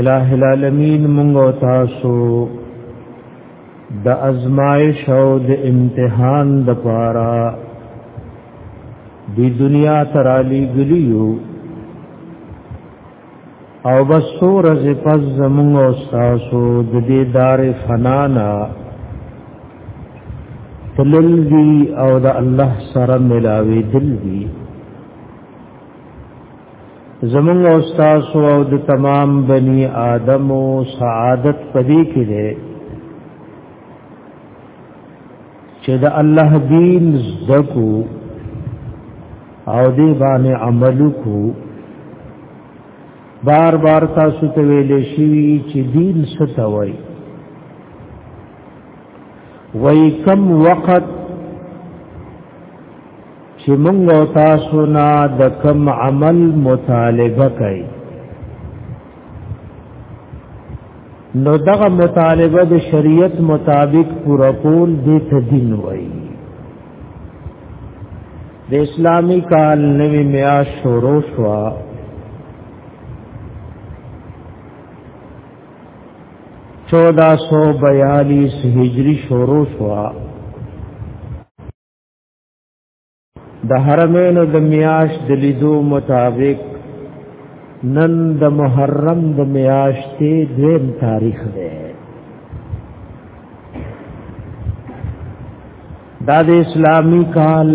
الہ العالمین مونږ او تاسو د ازمایش او د امتحان د پاره دی دنیا تر علی گلیو او بس سورز پس زمونږ او تاسو د دې دار فنانا تلل دی او د الله سره ملاوي دل دی زمونږ استاد او د تمام بني آدم او سعادت پدې کې ده چې د الله دین زکو او دې باندې عمل کو بار بار تاسو ته ویل شي چې دین څه ته وایي وای کم وخت چې موږ او تاسو نه د کم عمل مطالبه کوي نو دغه مطالبه د شریعت مطابق پوره کول د تدین وای د اسلامی کال نوی میا شروع شو چودہ سو بیالیس ہجری شروع شوا د حرمینو د میاش د لیدو مطابق نن د محرم د میاشتې دویم تاریخ دی دا د اسلامی کال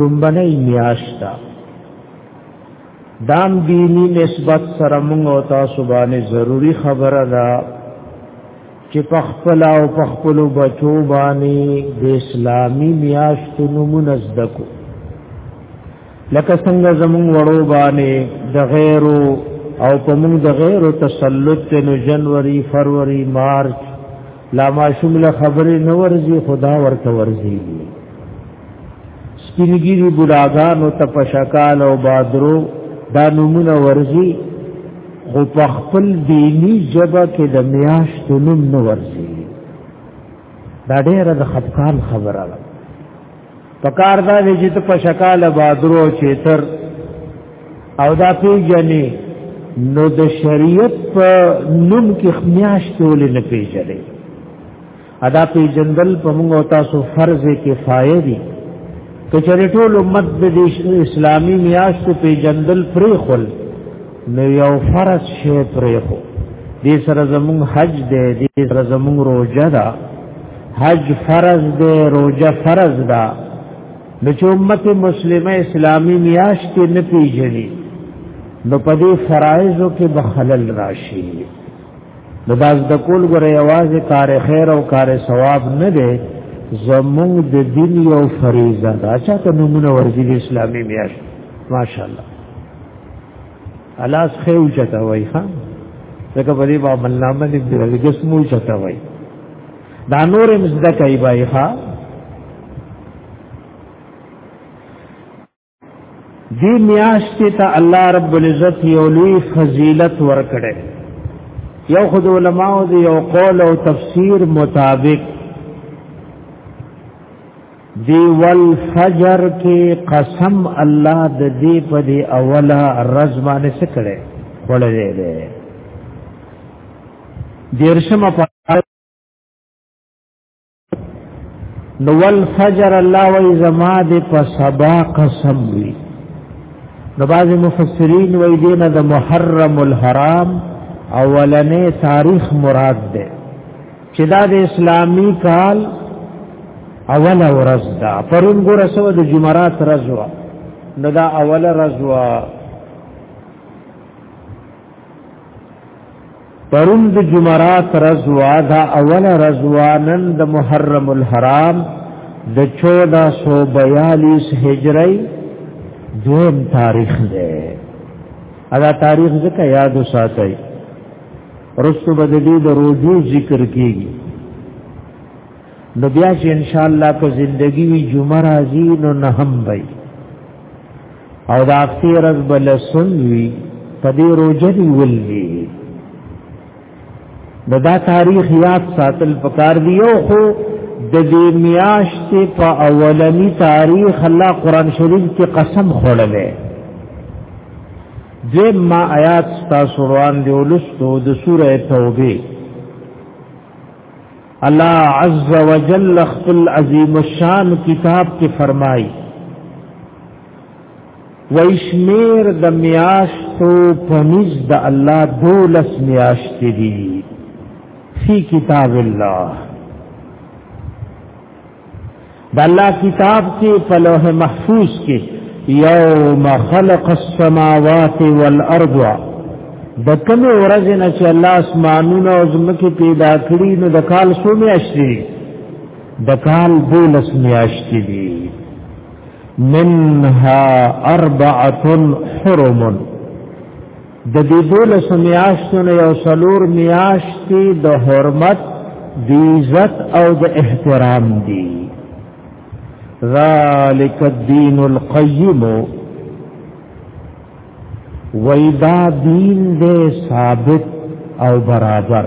رومبنی میاشت ده دام دینی نسبت سره موږ او تاسو باندې ضروری خبره ده چې پخپل او پخپل بچو باندې د اسلامي میاشتو نمونه زده کو لکه څنګه زمون وړو باندې د غیرو او په موږ د غیرو تسلط ته نو جنوري فروری مارچ لا ما شمله خبرې نو ورزي خدا ورته ورزي سپینګیری بلاګانو ته په شکال او بادرو دا نمونه ورزي خو په خپل دینی جبه کې د میاشتو نوم نه ورزي دا ډېره د خفقان خبره ده پکار دا دی چې ته په شکال بادرو چیتر او دا پیجنې نو د شریعت په نوم کې میاشتو لې نه پیژنې ادا پی جندل په موږ او تاسو فرض کفایه دي کچره ټول امت د اسلامي میاشت په جندل پرې خل نو یو فرض شی پرې خو دې سره زموږ حج دی دې سره زموږ روزه ده حج فرض دی روزه فرض ده نو چې امت مسلمه اسلامي میاشت نه پیژني نو په دې فرایضو کې بخلل راشي د داس د کول غره आवाज کار خیر او کار ثواب نه دی زموږ د دین یو فریضه ده اچھا ته نمونه ورزی د اسلامي میاش ماشاءالله الاس خیو چتا وای ها ځکه په دې باندې ملامه دې د جسمو چتا وای دا نور مزدکای بای ها دی میاشت ته الله رب العزت یو لوی فضیلت ورکړي یو خود علماو دی یو قول او تفسیر مطابق دی ول فجر کې قسم الله د دې په دی اوله رز باندې څه کړي وړلې ده دیرشم په نو والفجر الله وی زما د په سبا قسم وی نو بعض مفسرین وی دین د محرم الحرام اولنې تاریخ مراد ده چې دا د اسلامی کال اول ورځ ده پرون ګور سو د جمعرات ورځ وا نو دا اول ورځ وا پرون د جمعرات رضوا دا اول رضوا نن د محرم الحرام د 1442 هجری دویم تاریخ دی ادا تاریخ ځکه یاد وساتئ رسو بدلی د روزو ذکر کیږي نو بیا چې ان شاء الله کو زندگی وی جمعه راځي نو نه هم وي او دا اختی رز بل سنوی پا دی روجه دی ولوی دا دا تاریخ یاد ساتل پکار دی یو خو د دې میاشتې په اولنی تاریخ الله قران شریف کې قسم خوړلې دې ما آیات تاسو روان دی ولستو د سوره توبه الله عز وجل خپل عظیم الشان کتاب کې فرمایي ویشمیر د میاشتو پنځ د الله دولس میاشت دي فی کتاب الله د الله کتاب کې په لوح محفوظ کې یوم خلق السماوات والارض د کوم ورځ نه چې الله اسمانونه او زمکه پیدا کړی نو د کال څو میاشتې د کال دولس میاشتې دي منها اربعه حرم د دې دولس میاشتو نه یو سلور میاشتې د حرمت د عزت او د احترام دی ذالک الدین القیم ویدا دین دې ثابت او برابر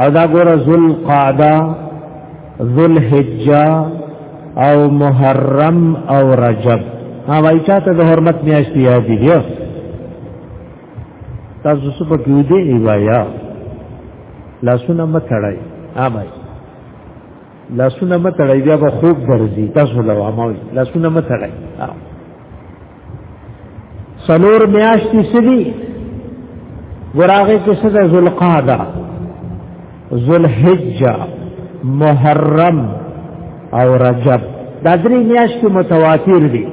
او دا ګوره ذل قعده ذل حجه او محرم او رجب ها وای چاته د حرمت میاشتې یاد دي تاسو څه په کې دی وایا لاسونه متړای ها بھائی لاسونه مه تړئ بیا به خوب درځي تاسو له واموي لاسونه مه تړئ سلور میاشتې سړي ګراغه کې څه د ذوالقعده ذوالحجه محرم او رجب دا درې میاشتې متواتر دي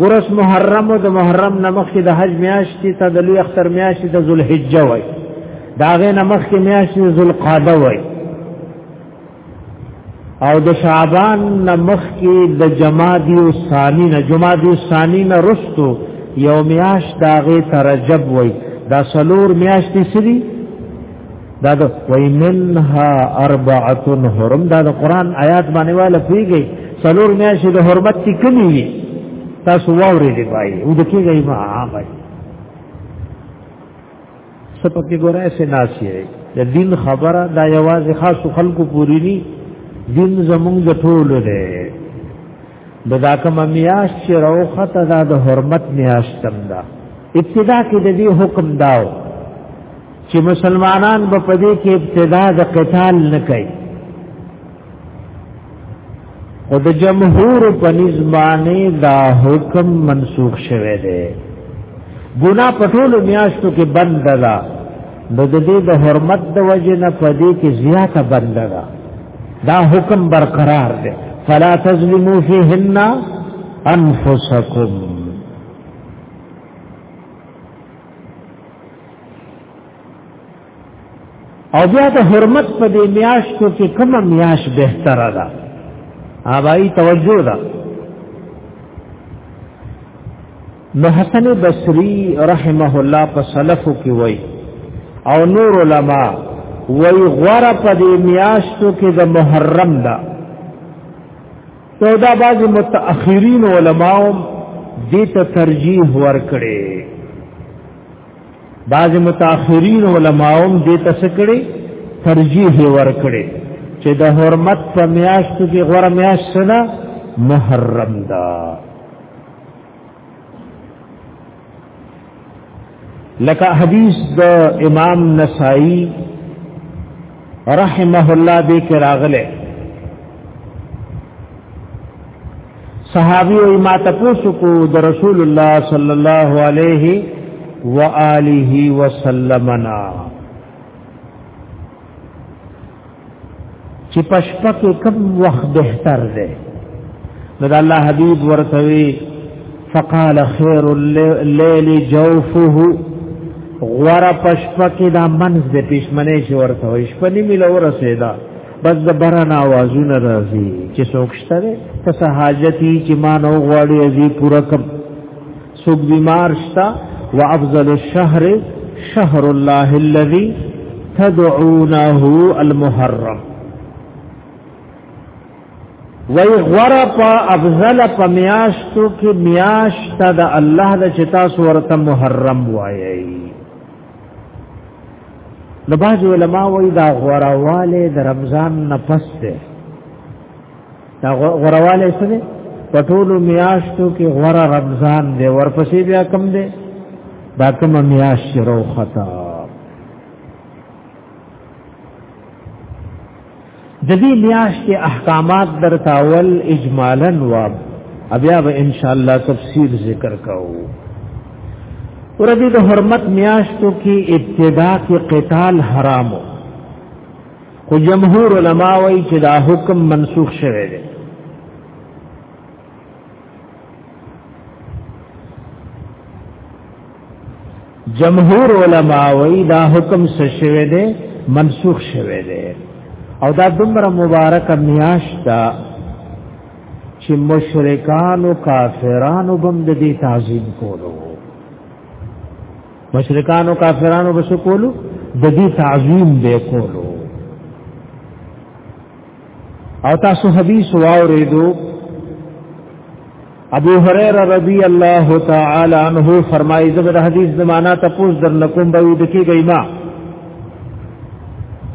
ورس محرم او د محرم نمخ کې د حج میاشتې ته د لوی اختر میاشتې د ذوالحجه وای دا غې نمخ کې میاشتې ذوالقعده وای او د شعبان نمخ کې د جمادی او ثانی نه جمادی او ثانی نه رستو یو میاش داغه ترجب وای دا سلور میاش دي سری دا د وای منها اربعه حرم دا د قران آیات باندې والا پیږي سلور میاش د حرمت کې کمی وي تاسو واورې دی پای او د کېږي ما عامه سپکه ګورای سه ناشي د دین خبره دا یوازې خاص خلکو پوری ني دین زمونږ د ټولو دی د دا کوم میاش چې روخه ته دا د حرمت میاش تم دا ابتدا کې د دې حکم داو چې مسلمانان په پدې کې ابتدا د قتال نه کوي او د جمهور په نسبانه دا حکم منسوخ شوه دی ګنا پټول میاشتو کې بند ده نو د دې د حرمت د وجه نه پدې کې زیاته بند ده دا حکم برقرار دی فلا تظلموا فيهن انفسکم او بیا د حرمت په دې میاشتو کې کومه میاش بهتره ده آبائی توجه ده نو حسن بصری رحمه الله په سلفو کې وای او نور علما وای غره په دې میاشتو کې د محرم ده تو دا بعض متأخرین علماو دې ته ترجیح ورکړي بعض متأخرین علماوم دې تسکړي ترجیح ورکړي چې د حرمت په میاشت کې غوړه میاشت سره محرم ده لکه حدیث د امام نسائی رحمه الله دې کې راغله صحابي او ما تاسو کو د رسول الله صلی الله علیه و آله وسلمنا چې پشپا کې کم وخت بهتر دی نو د الله حبيب ورته وی فقال خير الليل جوفه غور پشپا کې دا منځ د پښمنه شي ورته وی شپنی ملو رسیدا بس د برنا आवाजونه راځي چې سوکشته ده پس حاجتي چې ما نو غواړي ازي پورا کم سوک بیمار شتا وافضل الشهر شهر الله الذي تدعونه المحرم وی غره په افضل په میاشتو کې میاشت د الله د چتا سورته محرم وایي د باج علماء وی دا غورواله د رمضان نه پس ده دا غورواله څه ده په ټولو میاشتو کې غوره رمضان دی ورپسې بیا کم دی دا کم میاش شروع خطا د دې میاشتې احکامات درتاول اجمالا و بیا به ان شاء الله تفصیل ذکر کوو ورته د حرمت میاشتو کې ابتدا کې قتال حرامو خو جمهور علما وایي چې دا حکم منسوخ شوی دی جمهور علما وی دا حکم سشوه دے منسوخ شوه دے او دا دمر مبارک میاشتا چې مشرکان او کافرانو بم د دې تعظیم کولو مشرکان او کافرانو بس کولو د دې تعظیم به کولو او تاسو حدیث واوریدو ابو هريره رضی الله تعالی عنہ فرمایي زبر حدیث زمانہ تپوس در نکوم به د کی گئی ما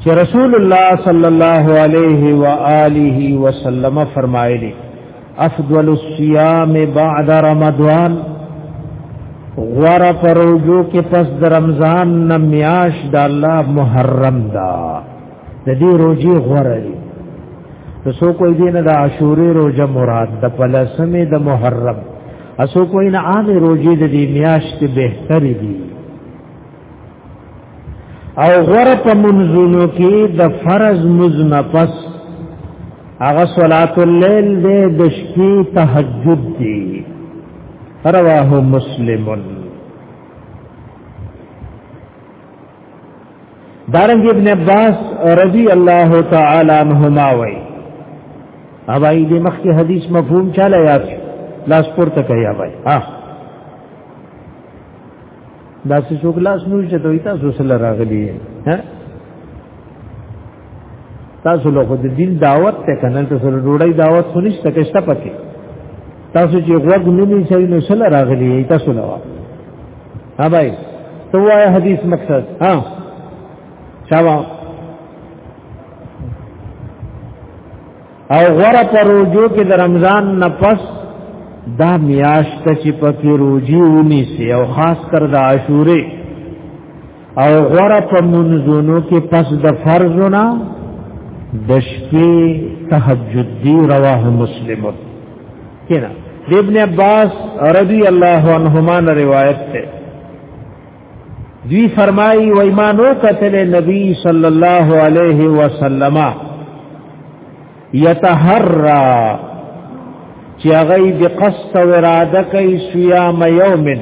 چې رسول الله صلی الله علیه و آله وسلم فرمایلی افضل الصيام بعد رمضان غور پروجو کې پس د رمضان نمیاش د الله محرم دا د دې روزي غوړه دي نو سو کوئی دین د عاشورې روزه مراد د پلسمې د محرم اسو کوئی نه عام روزي د دې میاشت بهتر دي او غره په منځونو کې د فرض مزنه پس هغه صلات الليل دې د شپې تهجد دي رواه مسلمون دارنګ ابن عباس رضی الله تعالی عنهما وای اوای دې مخکې حدیث مفهوم چاله یاد لاس پورته کوي اوای ها دا څه څوک لاس نور چې دوی تاسو سره راغلی ها تاسو له خود دین دعوت ته کنه تاسو له ډوړی دعوت خو نشته کښته پکې تاسو چې غوږ نه نیسئ نو سره راغلی تاسو له ها بھائی تو وای حدیث مقصد ها شابا او غره پر روجو کې د رمضان نه پس دا میاشت چې پکې روجي ونی سي او خاص کر د عاشورې او غره په منځونو کې پس د فرضونه د شپې تهجد دی رواه مسلمه کینا ابن عباس رضی الله عنهما روایت ته دوی فرمایي و ایمانو قتل نبی صلی الله علیه وسلم یتحرا چې هغه د قصد و اراده کوي صيام یومن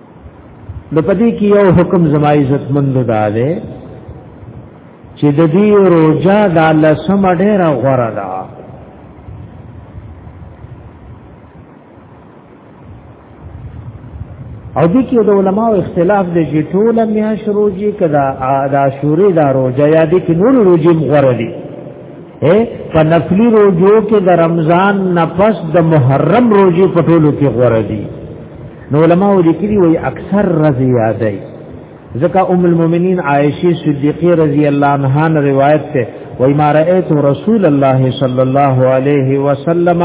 نو پدې کې یو حکم زما عزت مند دا دی چې د دې روزه د الله سم ډېره غوړه ده او دې کې د علماو اختلاف دی چې ټول میاش روزي کدا د عاشورې دا روزه یا دې کې نور روزي غوړه دي اے په نفلی روزو کې د رمضان نفس د محرم روزي په ټولو کې غوړه دي نو علماء لیکلي وي اکثر رضی یادای ځکه ام المؤمنین عائشه صدیقه رضی الله عنها نه روایت ده وای ما رأیت رسول الله صلی الله علیه وسلم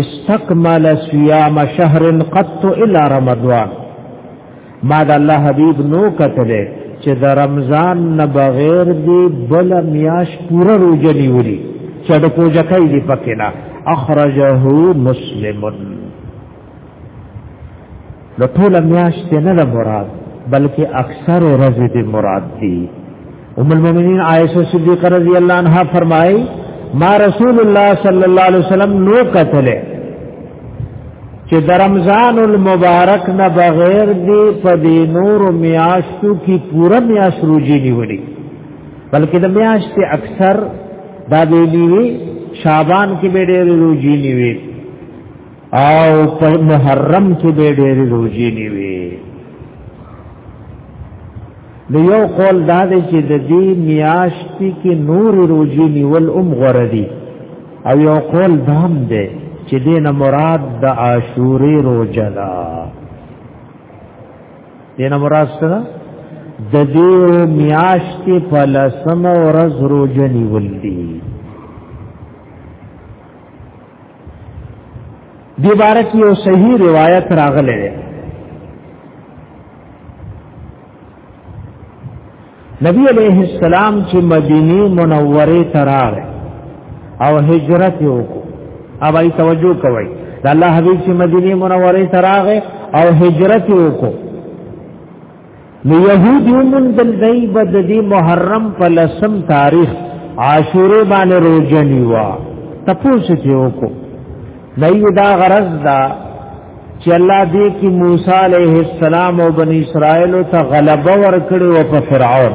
استکمل صيام شهر قط الا رمضان ما د الله حبیب نو کتله چې د رمضان نه بغیر دی بل میاش پوره روزه نیولې چې د پوجا کوي پکې نه اخرجه مسلمن نو ټول میاشت نه د مراد بلکې اکثر ورځې د مراد دي ام المؤمنین عائشہ صدیقہ رضی اللہ عنہا فرمائے ما رسول الله صلی الله علیه وسلم نو قتل چې د رمضان المبارک نه بغیر دی په دې نور میاشتو کې پوره میاشت روزي نیولې بلکې د میاشت اکثر دا دی نیوي شعبان کې به ډېر روزي نیوي او په محرم کې به ډېر روزي نیوي د یو قول دا دی چې د دې میاشتې کې نور روزي نیول ام غره دي او یو قول دام دی چې دینه مراد د عاشورې روزه ده دینه مراد څه ده د دې میاشتې په لسمه ورځ روزه نیول دي دی باره کې یو صحیح روایت راغلی دی نبی علیہ السلام چې مدینه منوره ته راغی او هجرت وکړو اوبای توجه کوي د الله حبیب چې مدینه منوره ته راغی او هجرت وکړو نو يهود یومن د دای بد دی محرم په لسم تاریخ عاشوره باندې روزنی وا تپوس ته وکړو دای دا غرض دا چې الله دې کې موسی عليه السلام او بني اسرائيل ته غلبه ورکړي او په فرعون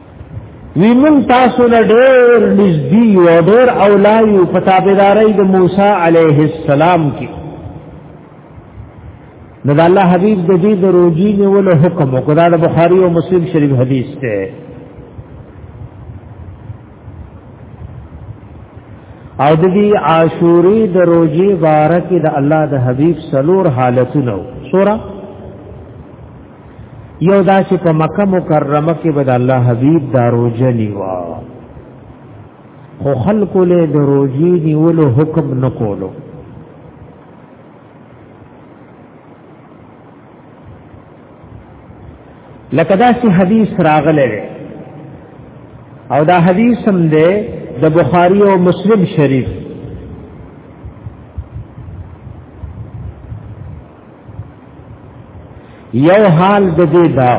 وی من تاسو نه ډېر نږدې او ډېر اولایو په تابعدارۍ د موسی عليه السلام کې نو د الله حبيب د دې د روزي نیولو حکم وکړ دا د بخاري او مسلم شریف حدیث ته او د دې عاشوري د روزي بارکه د الله د حبيب سلور حالتونه سورہ یو دا چې په مکه مکرمه کې به د الله حبیب دا روزه نیوا خو خلکو له د روزي نیولو حکم نکولو لکه دا چې حدیث راغلی دی او دا حدیث هم دی د بخاری او مسلم شریف یو حال د دې دا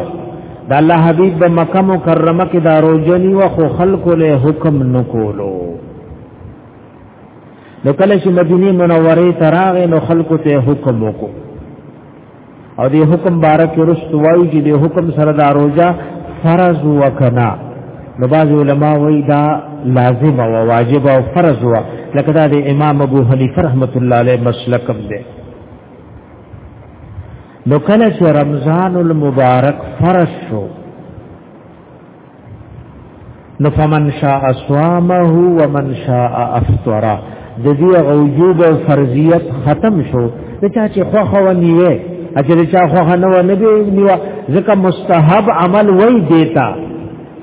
د الله حبیب د مکه مکرمه کې دا روزنی و خو خلکو له حکم نکولو نو کله چې مدینه منوره ته راغې نو خلکو ته حکم وکړو او دې حکم بارک رست وایي چې دې حکم سره دا روزه فرض وکنا نو باز علماء وایي دا لازم او واجب او فرض و لکه دا د امام ابو حنیفه رحمت الله علیه مسلکم دی نو کله چې رمضان المبارک فرض شو نو فمن شاء صامه ومن شاء افطر د دې غوجوب او فرضیت ختم شو د چا چې خو خو نیوه اجر چا خو نه و نه دی نیوه ځکه مستحب عمل وای دیتا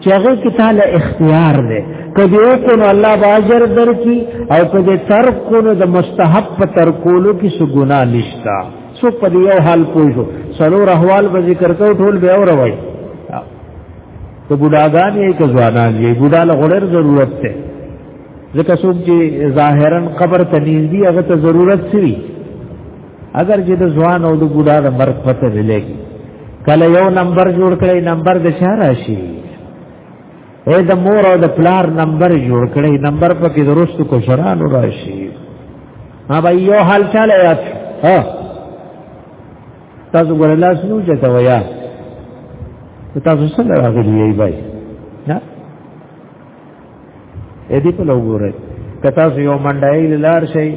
چې هغه کې تعالی اختیار دی کدی او کو نو الله باجر درکې او کدی تر کو نو د مستحب په تر کولو کې څه ګنا نشتا سو په دې یو حال پوښو سلو رحوال به ذکر کو ټول به اور وای ته بډاګان یې که ځوانان یې بډا له غړر ضرورت ته ځکه څوک چې ظاهرا قبر ته نږدې هغه ته ضرورت سوي اگر چې د ځوان او د بوډا د مرګ پته لګي کله یو نمبر جوړ کړي نمبر د چا راشي اے د مور او د پلار نمبر جوړ کړي نمبر په کې درست کو شران راشي ما به یو حال چاله یاد ها تاسو ګور لاس نو چته ویا تاسو سره راغلی یی بای نه اې دې په لوګورې کتا سو یو منډای لار شي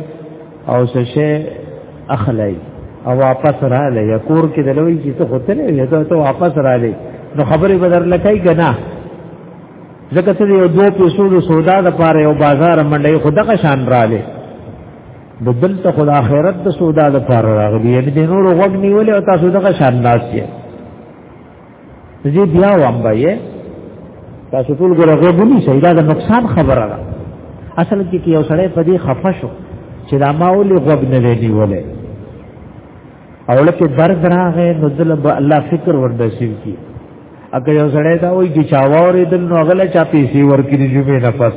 او څه شي اخلای او واپس را لې یکور کې دلوي چې ته هوتل یې ته ته واپس را لې نو خبره بدر لکای کنا ځکه ته یو دوه پیسو د سودا د پاره یو بازار منډای خدغه شان را لې د دل ته خدای آخرت د سودا د پاره راغلی یعنی د نور وګ نیولې او تاسو دغه شان ناس یې زه بیا وام بایې تاسو ټول ګره غوبونی شي دا د نقصان خبره ده اصل کې کې یو سړی په دې خفه شو چې دا ما ولې غوب نه دی نیولې او لکه درد راغې نو دل به الله فکر وردسیو کی اګه یو سړی دا وایي چې چاوورې دل نو غل چا پیسې ورکې دی جمعې نه پس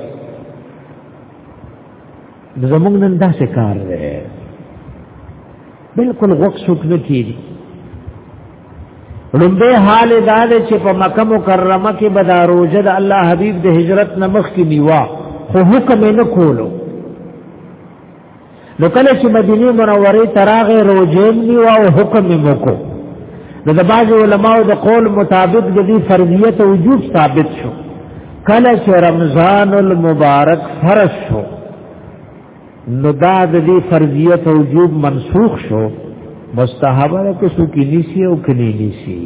زمونږ نن دا څه کار دی بالکل غوښ شوک نه کیږي لومبه حال دا دی چې په مکه مکرمه کې به دا روزه د الله حبیب د هجرت نه مخکې نیوا خو حکم یې نه کولو نو کله چې مدینه منوره ته راغی روزه نیوا او حکم یې وکړو نو د بعض علماو د قول مطابق د دې فرضیت او وجوب ثابت شو کله چې رمضان المبارک فرض شو نو دا د دې فرضیت او وجوب منسوخ شو مستحب ده که څوک نیسی او کني نیسی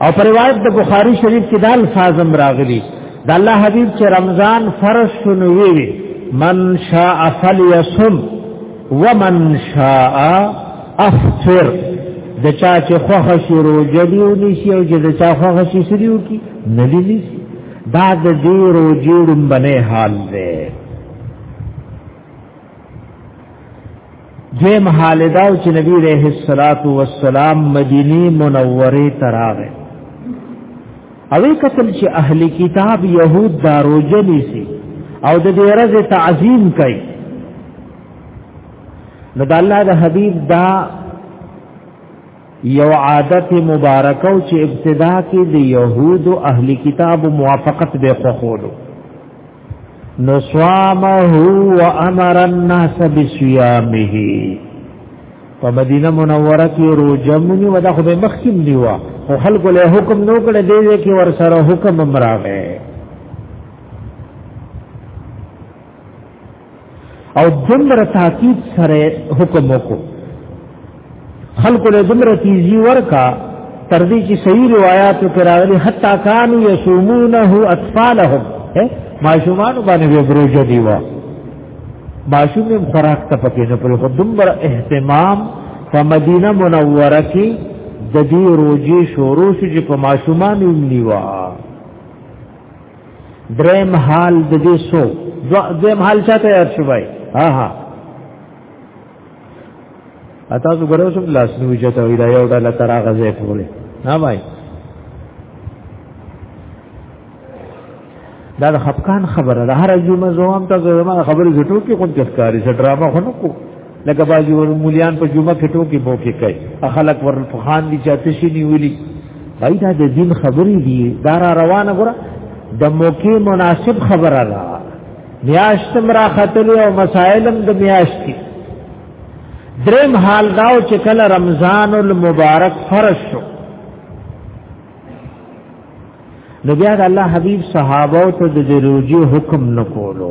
او پر روایت د بخاری شریف کې دا الفاظ هم راغلي د الله حبیب چې رمضان فرض شنو وی من شاء فليصم ومن شاء افطر د چا چې خوښ شي روزه دی او نشي او چې د چا خوښ شي سړي وکي نه دی نشي دا د دې روزي ډمبنه حال دی دوی محالدا او چې نبی رحم الصلات والسلام مدینه منوره تراغه اوی قتل چې اهل کتاب يهود دا روزه نیسی او د دې رز تعظیم کوي نو د الله د حبیب دا یو عادت مبارک او چې ابتدا کې د يهود او اهل کتاب موافقت به خوخولو نو صامه و امر الناس بصيامه په مدینه منوره کې روزه مونږ ودا خو به مخکیم دیوا خو خلکو له حکم نو کړه دی چې ور سره حکم امراغه او دمر تاکید سره حکم وکړو خلق له دمر تیزی ورکا تر دې چې صحیح روایت کې راغلي حتا کانوا یصومونه اطفالهم ماشومان باندې به بروج دی وا ماشوم هم خوراک ته پکې نه پر خو دمر اهتمام په مدینه منوره کې د دې روزي شروع شو چې په ماشومان یې نیوا دریم حال د دې سو دریم حال چاته یاد شو بای ها ها اته زه ګورم چې لاس نو جته وی دا یو ډله تر هغه ځای پورې ها بای دا د خفقان خبره ده هر جمعه زوام ته زما خبره زټو کې کوم چسکاري څه ډرامه خو نه کو لکه باجی ور مولیان په جمعه کې ټوکی بوکې کوي اخلق ور فخان دي چاته شي نیولي بای دا د دین خبرې دي دا را روانه ګره د موقع مناسب خبره را میاشتم را خطل او مسائلم د میاشت کې دریم حال داو چې کله رمضان المبارک فرض شو نو بیا د الله حبیب صحابه ته د روزي حکم نکولو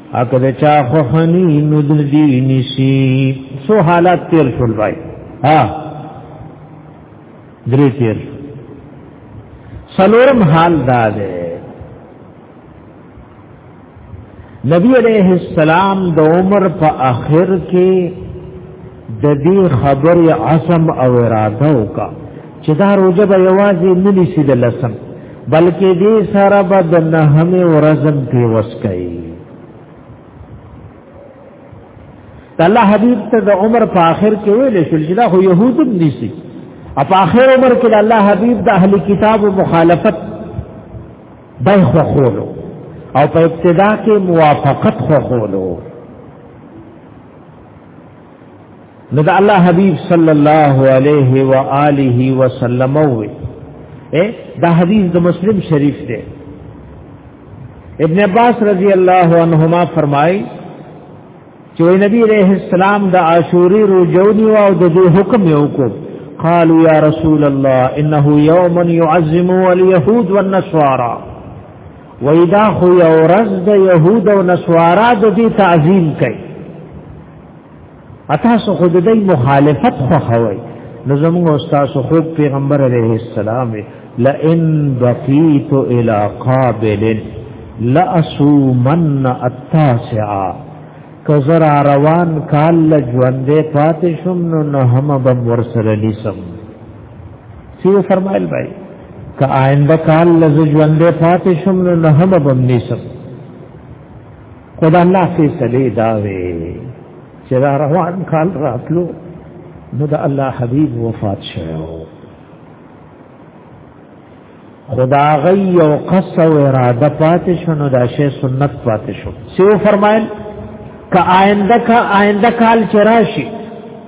اګه د چا خو خنی نو د دې نشي سو حالات تیر شول بای ها درې تیر سلورم حال دا ده نبی علیہ السلام د عمر په اخر کې د دې خبرې عصم او اراده وکا چې دا روزه به یوازې نه نشي د لسم بلکې دې سره به د نهم ورځم په وسکای الله حبیب ته د عمر په آخر کې ویل شو چې دا خو يهودم نشي په آخر عمر کې الله حبیب د اهل کتاب مخالفت دای خو خولو او په ابتدا کې موافقت خو خولو نو دا الله حبیب صلی الله علیه و آله و سلم وی اے دا حدیث د مسلم شریف دی ابن عباس رضی الله عنهما فرمای چې نبی علیہ السلام د عاشوری روزونی او د دې حکم یو کو قالوا یا رسول الله انه یوم يعظم اليهود والنصارى وای دا خو یو ورځ د يهود او نسوارا د دې تعظیم کوي اته سو خود دې مخالفت خو خوي نو زموږ استاد خو پیغمبر علیه السلام لئن بقیت الى قابل لاسومن التاسعا کزر روان کال ژوندې پاتې شوم نو نه هم به ورسره لیسم سیو فرمایل بای که آینده کال لز ژوند پاتې شم نو نه هم بم نشم خدای الله فیصله دا وی چې دا روان کال راتلو نو دا الله حبیب وفات شوو خدا غي او قص او اراده پاتې شنو دا شی سنت پاتې شو سیو فرمایل که آینده کا آینده کال چراشی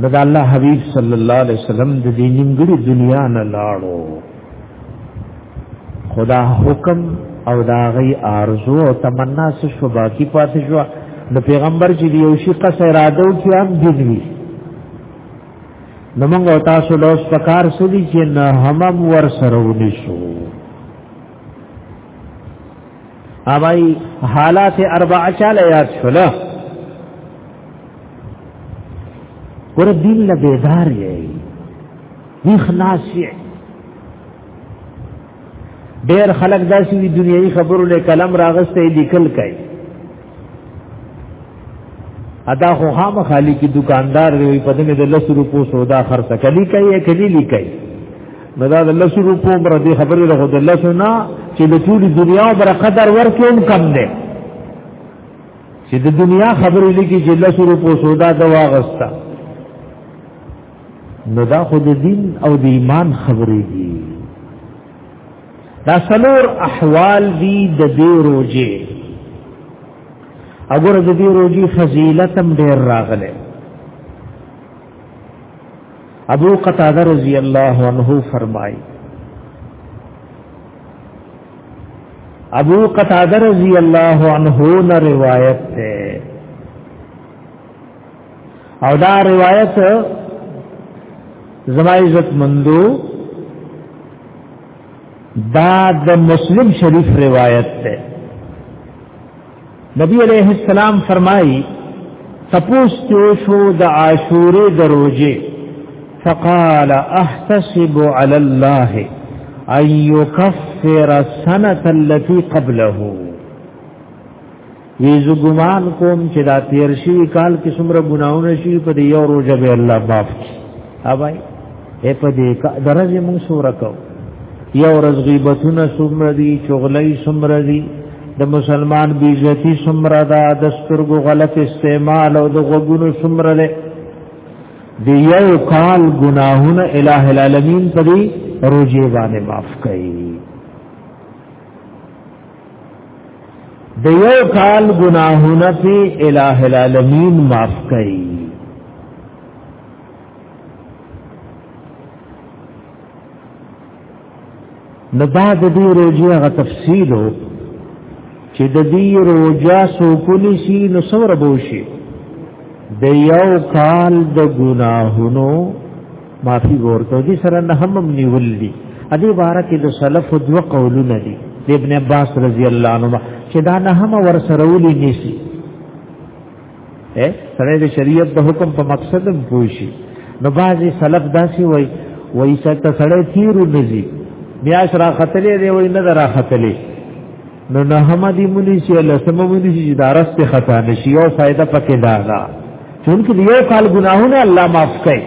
نو د الله حبیب صلی الله علیه وسلم د دې نیمګړي دنیا نه لاړو خدا حکم او دا غي ارزو او تمنا څه شو باقی پاتې شو د پیغمبر چې یو شي قصه اراده او کې هم دینوي نو موږ تاسو له پکار سړي چې نه هم ور سره ونی شو اوای حالات اربع چاله یاد شوله ور دین له بیدار یې وی خلاص یې ډېر خلک داسې وی دنیوي خبرو له کلم راغسته لیکل کوي ادا خو خام خالی کی دکاندار وی په دې د 100 روپو سودا خرڅ کلی کوي کلی لیکي نو دا د 100 روپو پر دې خبرې له د 100 نه چې د ټول دنیا بر قدر ورکوم کم نه چې د دنیا خبرې لیکي چې لسو روپو سودا د واغستا نو دا خو د دین او د ایمان خبرې دي دا سلور احوال دي د دې روزه اگر د دې روزي فضیلت هم ډېر راغله ابو قتاده رضی الله عنه فرمایي ابو قتاده رضی الله عنه نه روایت ده او دا روایت زما عزت مندو دا د مسلم شریف روایت ده نبی علیہ السلام فرمائی تپوس تیوشو دا عاشور دروجے فقال احتسب علی اللہ ان یکفر سنت اللتی قبله ویزو گمان کوم چې دا تیر شوی کال کې څومره ګناونه شي په دې یو روزه به الله معاف کړي اوبای اے په دې کا درځي موږ سور کو یو ورځ غیبتونه سمر دي چغلې سمر دي د مسلمان بیزتی سمر دا د سترګو غلط استعمال او د غوګونو سمر له دی یو کال گناهونه الہ العالمین په دې روزي باندې معاف کړي د یو کال گناهونه په الہ العالمین معاف کړي نو دا د دې روزي هغه تفصیل وو چې د دې روزا سو کولی شي نو سور بوشي د یو کال د ګناهونو معافي ورته دي سره نه هم نیول دي ا دې باره کې د سلف دوه قولونه دي د ابن عباس رضی الله عنه چې دا نه هم ور سره ولي نيسي اے سره د شریعت د حکم په مقصد هم پوه شي نو بعضې سلف داسې وای وای سړی ته سړی تیرو نه ځي میاش را ختلې دی وای نه را ختلې نو نه هم دی مونږ چې لسمه مونږ چې دارست خطا نشي او فائدہ پکې دا نه چونکه یو کال ګناهونه الله معاف کوي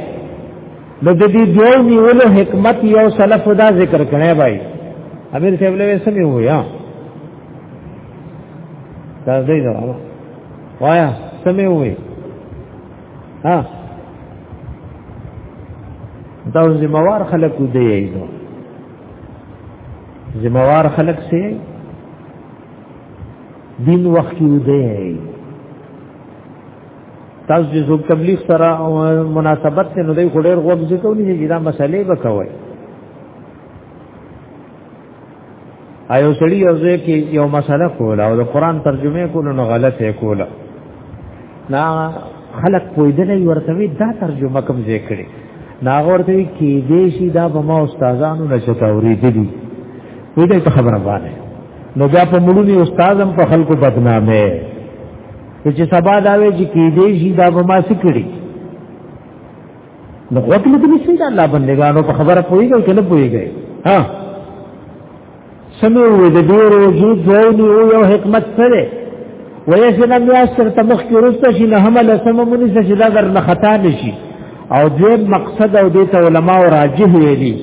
نو د دې دوه نیولو حکمت یو سلف دا ذکر کړي بھائی امیر صاحب له سمې ویا دا دې دا وایا سمې وې ها دا زموار خلق دی ایدو زموار خلق سي دین وخت کې دی تاسو چې زوب تبلیغ سره مناسبت نه دی خو ډېر غوږ ځکو نه چې دا مسلې وکوي ایو سړی یو ځای کې یو مسله کوله او د قران ترجمه کوله نو غلطه کوله نا خلق پویدلې ورته وی دا ترجمه کوم ځای کړي نا ورته کې دې شي دا به ما استادانو نه چتوري دي وی دې خبره باندې نو بیا په مړونی استادم په خلکو بدنامه چې سبا دا وی چې کې دې شي دا به ما سکړي نو غوږ نه دي سي الله بندګانو په خبره پويږي کنه پويږي ها سمو د دې روزي ځونی او یو حکمت سره ویسه نم یا سر تمخ کی رسته شي نه هم له سم مونږ څه چې دا در نه خطا نشي او دې مقصد او دې ته علما او راجح ویلي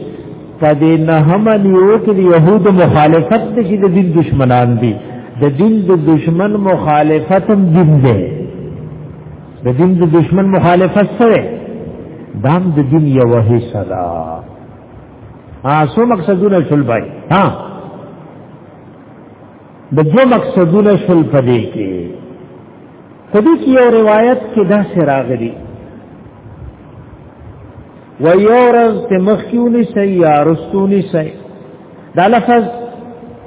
په دې نه هم نیو کې يهود مخالفت دي چې د دین دشمنان دي د دین د دشمن مخالفت هم دین دی د دین د دشمن مخالفت سره دام د دین یو حصہ دا ها سو مقصدونه شل بای ها د دو مقصدونه شل پدې کې کدی کی یو روایت کې دا سره راغلی و یو ورځ ته مخکیونی سي یا رستونی سي دا لفظ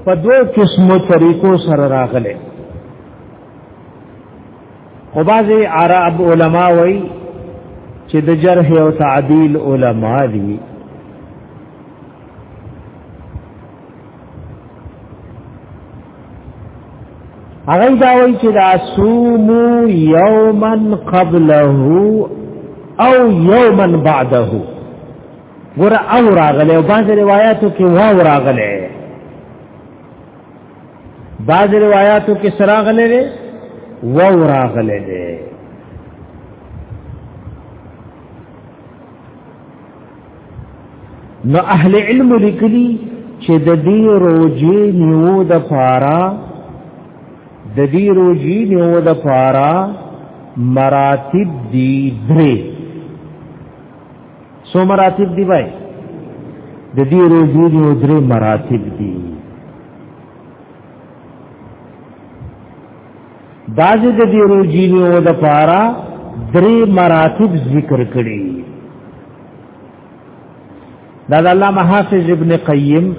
په دوه قسمو طریقو سره راغلی خو بعضی عرب علما وای چې د جرح او تعدیل علما دي هغه دا وایي چې دا صوم یوما قبله او یوما بعده ګور او راغله او بعض روایتو کې واو راغله بعض روایاتو کې سراغ لري و راغله دي نو اهل علم لیکلي چې د دې روزي نیو د فارا د دې روزي نیو د فارا مراتب دي درې سو مراتب دی بای د دې روزي دی او درې مراتب دي باز د دې روزي دی او د پارا درې مراتب ذکر کړي دا د علامه حافظ ابن قیم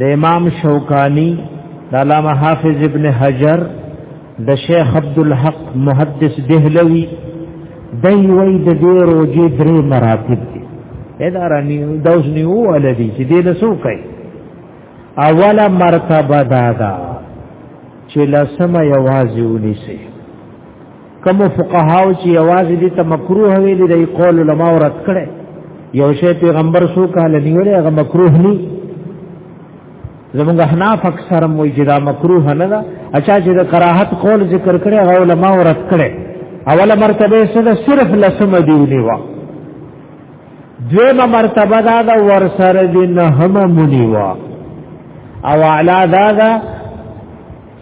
د امام شوکانی د علامه حافظ ابن حجر د شیخ عبد الحق محدث دهلوی دای وای د دې روزي درې مراتب دي دا رانی دوس نیو ولدي چې دې لسو کوي اوله مرتبه دا ده چې لسم یوازې ونیسي کوم فقهاو چې یوازې دې ته مکروه ویلي دی قول علما ورت کړي یو شی پیغمبر سو کال نیولې هغه مکروه نه زمونږ احناف اکثر موي چې دا مکروه نه ده اچھا چې د کراهت قول ذکر کړي هغه علما ورت کړي اوله مرتبه سره صرف لسم دیونی وا دویمه مرتبه دا د ور سره دی نه هم مونی وا او اعلی دا دا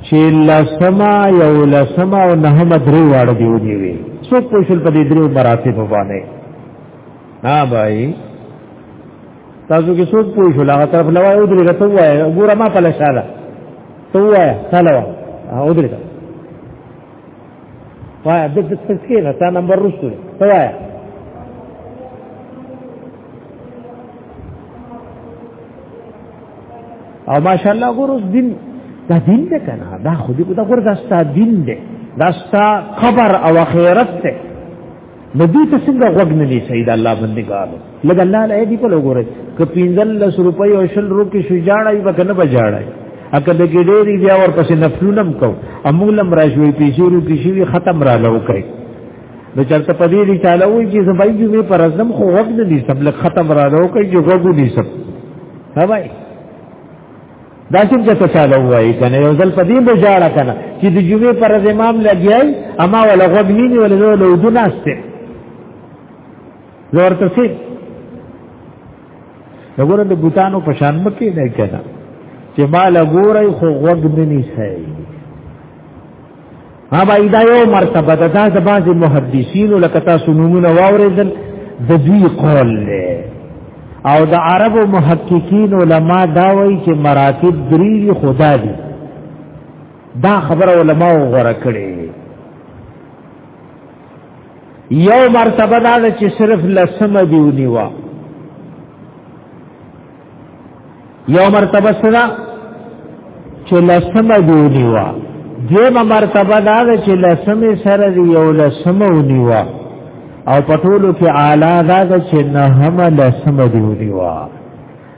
چې لسما یو لسما او نه هم درې واړ دیونی وي څو پوښل په دې درې مراتب باندې ها بھائی تاسو کې څوک پوه شو لاغه طرف لوای او درې ته وای وګوره ما په لشاله ته وای سلام او درې وای د تسکیر تا نمبر رسو ته وای او ماشاءالله ګورو دین دا دین ده کنه دا خو دې کو دا ګور دا ستا دین ده دا ستا خبر او خیرت ده نو دوی ته څنګه غوږ نه نیسي د الله بندګانو لږ الله له دې په لګوري که پینځل لس روپۍ او شل روپۍ شجاړه وي بکنه بجاړه اکه د ګډېری بیا ورپسې نفلونم کو امولم راځوي پیسې رو کې شي ختم را لو کوي نو چرته په دې چاله وي چې زمای جمعې پر ازم خو غوږ نه نیسم لږ ختم را لو کوي جو غوږ نیسم ها بھائی دا چې ته چا دا وایي کنه یو ځل په دې بجاړه کنه چې د جمعې پر ورځ امام لګیای اما ولا غوګنی نه ولا له ودو ناشته زور ته سي وګوره د بوتانو په شان مکه نه کنه چې ما لګورای خو غوګنی نه سي ها با دا یو مرتبه ده دا د بعض محدثینو لکه تاسو نمونه واورېدل د دوی قول له او د عرب محققین علما دا وایي چې مراتب درې خدا دي دا خبر علما غوړه کړي یو مرتبه دا چې صرف لسمه دیونی وا یو مرتبه سره چې لسمه دیونیوا دیمه مرتبه دا ده چې لسمه سره دی یو لسمه ونیوا او پټولو کې اعلی دا ده چې نه هم لسمه دیونیوا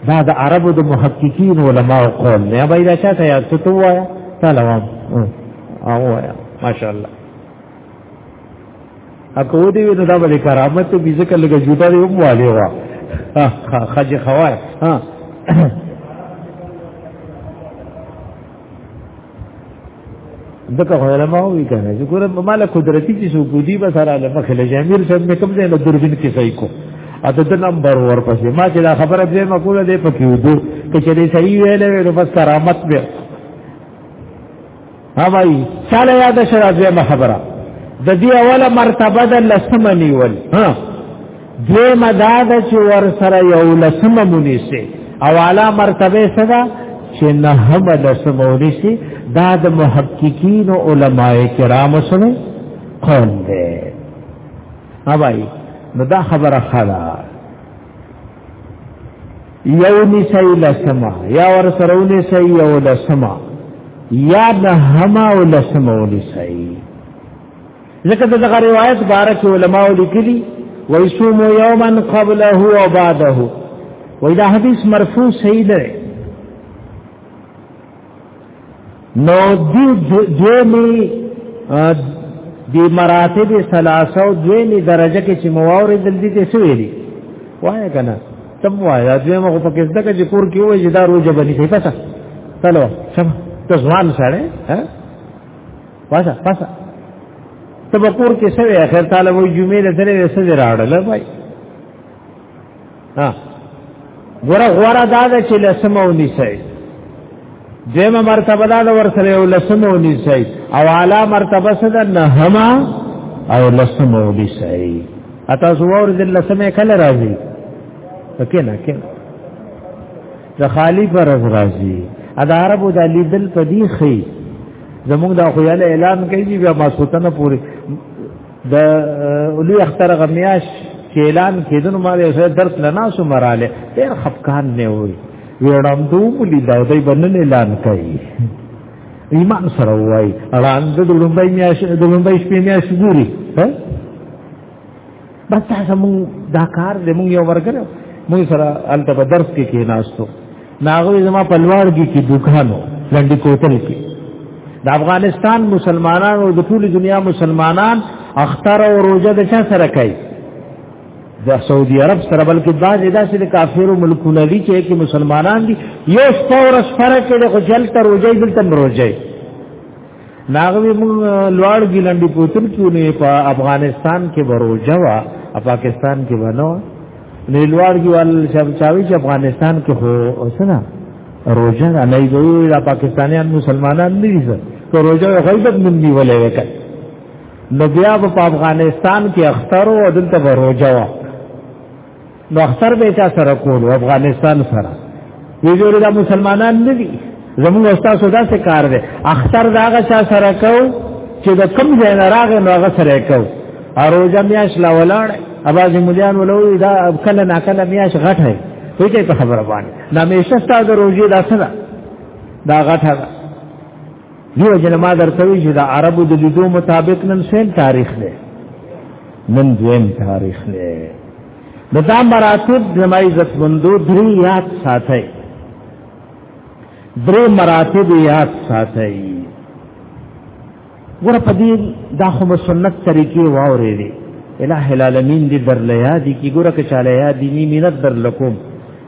دا د عربو د محققین علما او قول نه به دا چاته یا څه توایا سلام او وایا ماشاءالله اکو دی وی نو دا بل کرامت به ذکر لګه جوړه دی هم والي وا خج خوای ها دغه علماء وی کنه چې ګوره مال قدرتی چې سو بودی به سره له مخه له جمیر سره مې کوم ځای له دوربین کې صحیح کو اته د نمبر ور پسې ما چې دا خبره دې مقوله دې پکې ودو چې دې صحیح ویلې نو بس کرامت به هواي چاله یاد شرا دویمه خبره د دې اوله مرتبه د لسمه نیول ها دویمه دا ده چې ور سره یو لسمه مونیسه او اعلی مرتبه صدا چې نه هم لسمه مونیسه دا د محققین او علما کرام سره قول ده هواي نو دا خبره خلاص یو نسی لسما یا ور سره ونسی یو لسما یا نه هما او لسما ونسی ځکه دغه روایت بارک علماء لیکلي ويصوم يوما قبله وبعده وإذا حديث مرفوع صحیح ده نو دی دویمی دی مراتب سلاسه او دویمی درجه کې چې مواورې دلدی ته سوې دي وای کنه تم وای دوی مخ په کې دغه چې کور کې وای چې دا روزه باندې څه پتا چلو سم ته ځوان سره ها پاسه پاسه تب کور کې سوې اخر طالب جمعې له درې سره راړل بھائی ها ګوره غوړه دا ده چې لسمه ونی سي دیمه مرتبه دا ده ورسره یو لسمه ونی سي او اعلی مرتبه څه ده نهما او لسمه ونی سي اته زوور د لسمه کله راځي پکې نه کې د خالی پر راځي ادا عربو د لیدل په دی خي زموږ د خو اعلان کوي بیا ما سوتنه پوری د لوی اختر غمیاش چې اعلان کېدنو ما یو ځای درس نه ناسو مراله ډېر خفقان نه وي ویړم دوم لیدا دوی بنن اعلان کوي ایمان سره وای اړان د لومبای میاش د لومبای شپې میاش ګوري ها بس تاسو مون دا کار دې مون یو ورګره مون سره الته په درس کې کې ناستو ناغوی زما پلوارګي کې دوکانو لنډي کوتل کې د افغانستان مسلمانان او د ټول دنیا مسلمانان اختر او روزه د چا سره کوي د سعودي عرب سره بلکې بعض داسې د کافرو ملکونه دي چې کې مسلمانان دي یو څو ورځې فرق کې د خجل تر روزه بل تم روزه ناغوی مونږ لوړ ګلندی پوتل کیونه په افغانستان کې بروجه وا پاکستان کې ونو نه لوړ ګل شب چاوي چې افغانستان کې هو اوسنا روزه نه دی دوی را پاکستانیان مسلمانان نه دي ته روزه غیبت من دی ولې وکړ نو بیا په افغانستان کې اختر او دلته بروجه وا نو اختر به چا سره کول افغانستان سره وی جوړ دا مسلمانان نه دي زموږ استاد سودا څه کار دی اختر دا هغه چا سره کو چې د کم ځای نه راغی نو هغه سره کو اروجه میاش لا ولاړ اباز مليان ولوي دا کله نا کله میاش غټ هي وی ته په خبره باندې دا میشه ستاسو روزي دا څه دا غټه دیو جن ما درته وی چې د عربو د لیدو مطابق نن سین تاریخ دی نن دویم تاریخ دی د دا مراتب زما عزت مندو درې یاد ساتي درې مراتب یاد ساتي ګور په دې دا خو سنت طریقې واورې دي الہ العالمین دې در لیا دي کی ګور که چاله یا دي مینت در لکم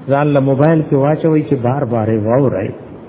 ځان له موبایل کې واچوي چې بار بار واورای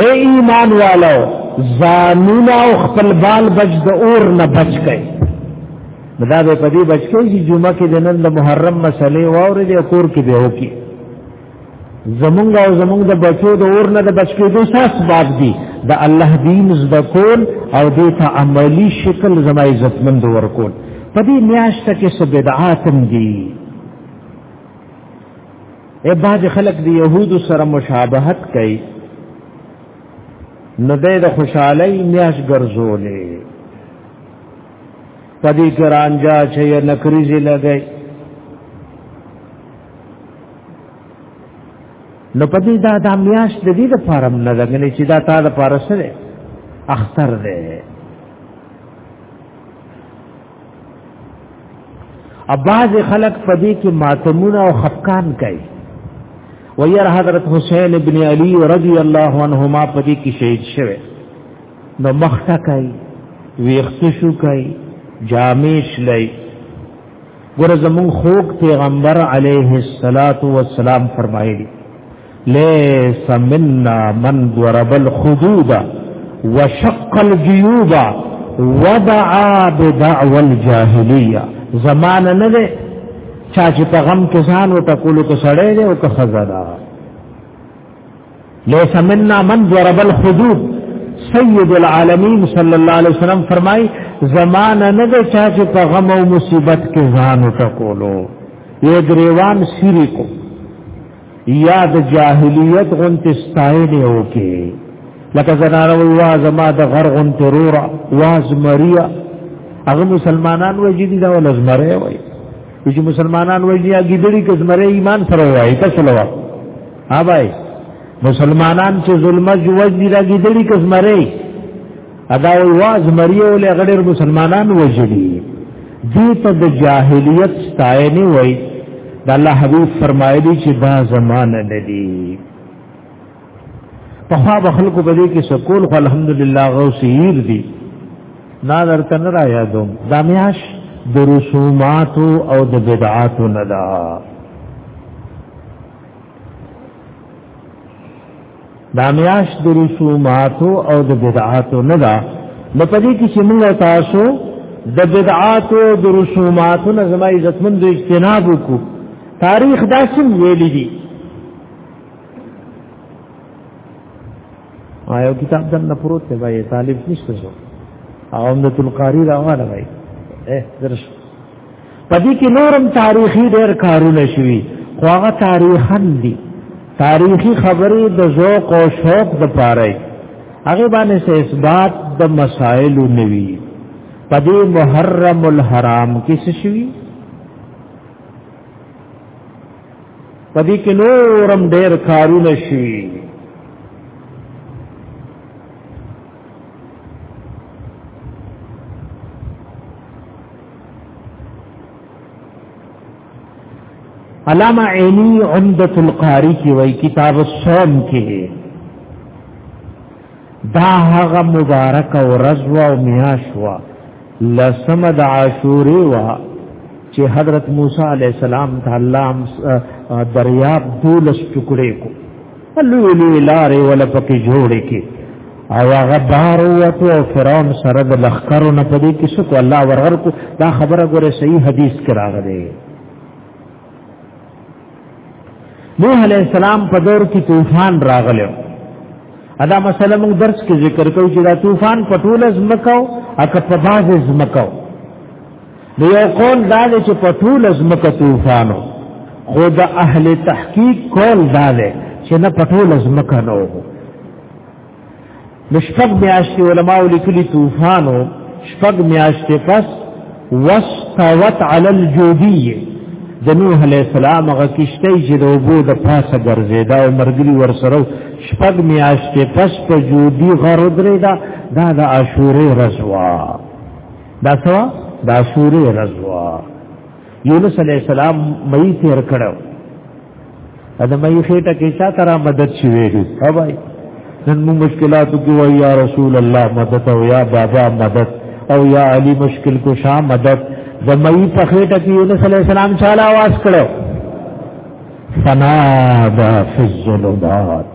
اے ایمان والو زانونا او خپل بال بچ د اور نه بچ کئ دا به پدی بچ کئ چې جمعه کې د نن د محرم مسلې واورې د کور کې به وکي زمونږ او زمونږ د بچو د اور نه د بچ کېدو ساس باب دي د الله دین زده کول او د ته عملی شکل زما عزت مند ورکول پدی میاشت کې سبدعاتم دي اے باز خلق دی یهود سره مشابهت کوي نو د خوشحالي میاش ګرځولې پدې کرانجا چې نکریزي لګي نو پدې دا د میاش د دې د فارم نه لګنې چې دا تا د فارسره اختر ده اباز خلق پدې کې ماتمونه او خفقان کوي وير حضرت حسین ابن علی رضی الله عنهما پدې کې شهید شوه نو مخته کوي ویخت شو کوي جامیش لای ګور زمون خوک پیغمبر علیه الصلاۃ والسلام فرمایلی ليس منا من ضرب الخدود وشق الجيوب ودعا بدعوى الجاهليه زمانه نه ده چا چې په غم کې ځان او ټکولو کې سړې ده او که خزا ده ليس منا من ضرب الخدود سید العالمین صلی الله علیه وسلم فرمای زمانه نه ده چا چې په غم او مصیبت کې ځان او ټکولو یې گریوان سری کو یا د جاهلیت غنت ستاینه وکي لکه زنانه وی وا زما د غر غنت رور واز مریا هغه مسلمانان وی جدي دا ول زمره وی چې مسلمانان وی یا ګیدړي ک زمره ایمان سره وای ته سلوا ها بھائی مسلمانان چې ظلم جوړ دي دا ګیدړي ک زمره ادا وی واز مریو له غډر مسلمانان وجلی دې ته د جاهلیت ستاینه وای د الله حبیب فرمایلی چې دا زمانه ندی په خوا خلکو بده کې سکول خو الحمدلله غوسیر دی نا درته نه را یادوم دا میاش د رسومات او د بدعات نه ده دا میاش د رسوماتو او د بدعاتو نه ده نو په دې کې چې موږ تاسو د بدعاتو او د رسوماتو نه زما عزتمند اجتناب وکړو تاریخ دا څنګه ویل دي آیا کتاب دن نه پروت دی بای طالب نشته زو او عمدت القاری راواله بای اے درش پدې کې نورم تاریخي ډېر کارونه شوي خو هغه تاریخن دي تاریخي خبرې د ذوق او شوق د پاره هغه باندې سه اثبات د مسائل نوي پدې محرم الحرام کې څه شوي پدې کې نورم ډېر کارونه شوي علامہ عینی عمدت القاری کی وی کتاب الصوم کی دا هغه مبارک او رزوا او میاشوا لسم د عاشوری وا چې حضرت موسی علی السلام تعالی دریاب دولس ټکړې کو لوی لوی لارې ولا پکې جوړې کې او هغه بار وته او فرعون سره د لخرو نه پدې کې څوک الله ورغر کو دا خبره ګوره صحیح حدیث کې راغلي نوح علیہ السلام په دور کې طوفان راغلو ادا مسله موږ درس کې ذکر کوو چې دا طوفان پټول زمکاو اکه په باز زمکاو نو یو قول دا دی چې په ټول ځمکه طوفانو خو د اهل تحقیق قول دا دی چې نه په ټول ځمکه نو مشفق میاشتې علماء لیکلي طوفانو شپږ میاشتې پس واستوت علی الجودیه د نوح علی السلام هغه کشته چې د اوبو د پاسه ګرځیدا او مرګلی ورسره شپږ میاشتې پس په جودی غرو درېدا دا د عاشورې رضوا دا سوا دا سوره رضوا یونس علی السلام مئی تیر کړو دا مئی خېټه کې چا ترا مدد شوي ها بھائی نن مو مشکلاتو کې وای یا رسول الله مدد او یا بابا مدد او یا علی مشکل کو شا مدد د مئی په خېټه کې یونس علی السلام چاله आवाज کړو فنادا فی الظلمات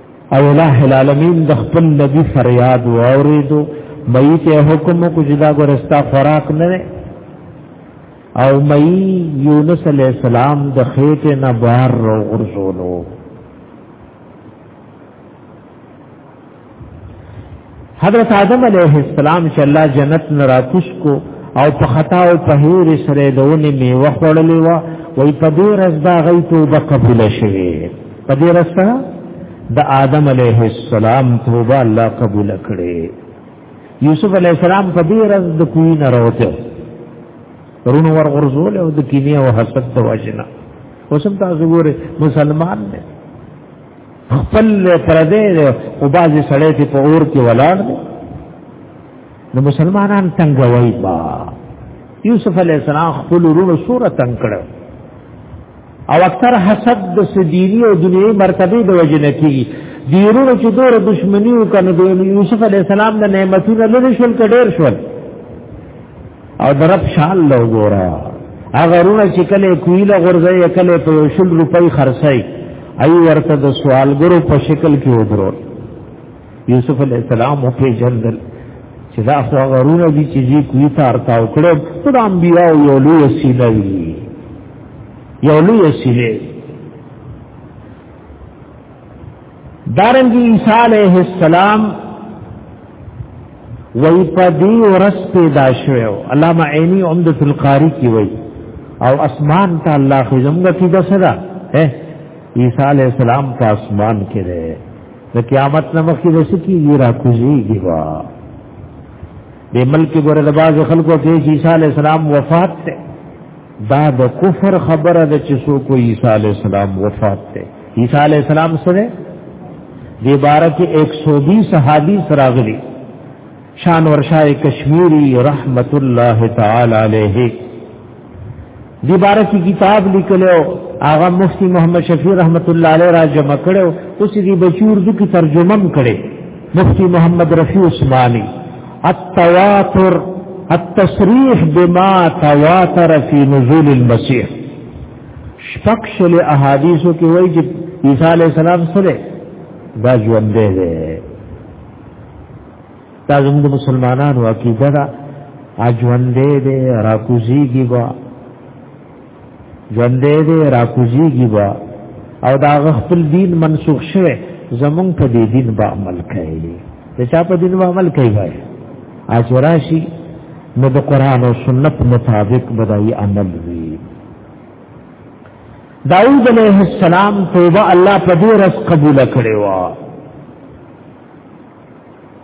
او الہ العالمین د خپل نبی فریاد و اوریدو مئی ته حکم کو جدا ګورستا خوراک نه او مئی یونس علی السلام د خېټه نه بار رو غرزولو حضرت آدم علیه السلام چې الله جنت نه راکوش کو او په خطا او په هیر سره دونه میوه خوړلې و وای په دې رز دا غي توبه قبول شوه په دې رز دا د آدم علیه السلام توبه الله قبول کړي یوسف علیه السلام په دې رز د کوی نه راوته رونو ور غرزول او د کینې او حسد توجنه وسم تاسو ګوره مسلمان نه خپل پردې دی او بعضې سړی چې په اور کې ولاړ دی نو مسلمانان تنګوي با یوسف علی السلام خپل ورونو سوره تنگ کړو او اکثر حسد د سدینی او دنیوي مرتبه د وجه نه کیږي دیرونو چې دور دشمنی وکنه د یوسف علی السلام د نعمتونو لری شول کډیر شول او درب شال له ګورا هغه رونه چې کله کویله غورځي کله په یو شل روپۍ خرڅي ای ورته د سوالګرو په شکل کې ودرو یوسف علی السلام په جندل چې دا هغه رونه دي چې جی کوی ته ارتا وکړو ټول انبیا یو لوی سیده وی یو لوی سیده دارنګي عیسی علیه السلام وی په دې ورځ پیدا شوو علامه عینی عمدۃ القاری کی وی او اسمان ته الله خو زمګه کی دا سره ہے عیسی علیہ السلام په اسمان کې ده د قیامت نه مخکې د سکیږي را کوزيږي وا د ملک ګوره د باز خلکو کې عیسی علیہ السلام وفات ته دا د کفر خبره ده چې سو کو عیسی علی السلام وفات ده عیسی علی السلام سره د عبارت 120 حدیث راغلي شان ورشاء کشمیری رحمت الله تعالی علیه دی بارے کی کتاب لیکلو آغا مفتی محمد شفیع رحمت الله علیه را جمع کړو اوس دی بچور دو کی ترجمه کړي مفتی محمد رفیع عثماني التواتر التصریح بما تواتر فی نزول المسیح شپکشل احادیثو کې وایي چې عیسی علی السلام سره دا ژوند دی دا زموږ مسلمانانو عقیده ده اجوندې دې راکوزیږي وا ژوندې دې راکوزيږي با او دا خپل دین منسوخ شوه زمون په دې دین به عمل کوي چې چا په دین به عمل کوي وای اجراشي نو د قران او سنت مطابق بدایي عمل وي داوود علیہ السلام توبه الله په دې رس قبول کړې و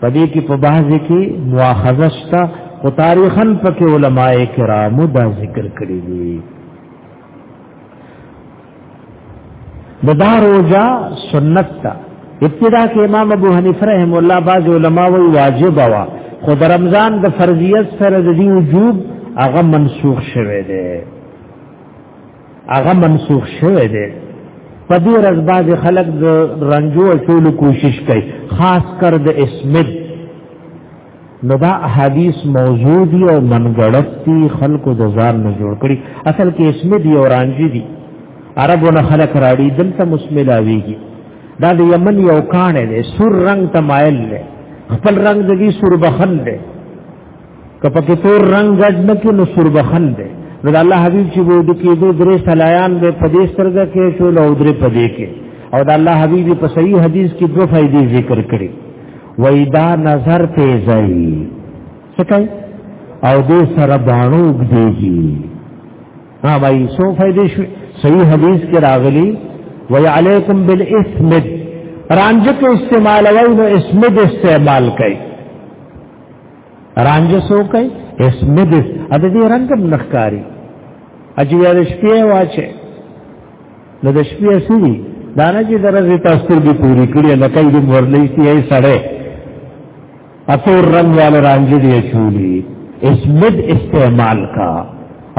پدې کې په بعض کې مؤاخذه شته او تاریخن پکې علما کرامو دا ذکر کړی دی د دا روزه سنت تا ابتدا کې امام ابو حنیفه رحم الله باز علما وی واجب وا خو د رمضان د فرضیت سره د دې وجوب هغه منسوخ شوه دی هغه منسوخ شوه دی په دې ورځ باندې خلک د رنجو ټول کوشش کوي خاص کر د اسمت نو دا حدیث موضوع دی او منګړت دی خلکو د ځان نه جوړ کړي اصل کې اسمت دی او رانجی دی عربونه خلک راړي دلته مسملاویږي دا د یمن یو کان دی سور رنگ تمایل دی خپل رنگ دګي سور بخن دی کپا کې تور رنگ ګډ نه کې نو سربخن دی نو الله حبيب چې وو د کې دوه درې سلایان به په دې سترګه کې شو له درې په دې کې او د الله حبيب په صحیح حدیث کې دوه فائدې ذکر کړې وېدا نظر تیزای سکای او دې سره باڼو وګدېږي ها بھائی سو فائدې شو صحیح حدیث کې راغلي وی علیکم بالاسمد رانجک استعمال وی نو اسمد استعمال کئی رانج سو کوي اسمدس ا دې رنگ نخکاری اجیا د شپې واچه نو د شپې سړي دانه چې درځي تاسو ته به پوری کړی نه کوي د ورلې سي یې سړې اثر رنگ والے رانج دی چولی اسمد استعمال کا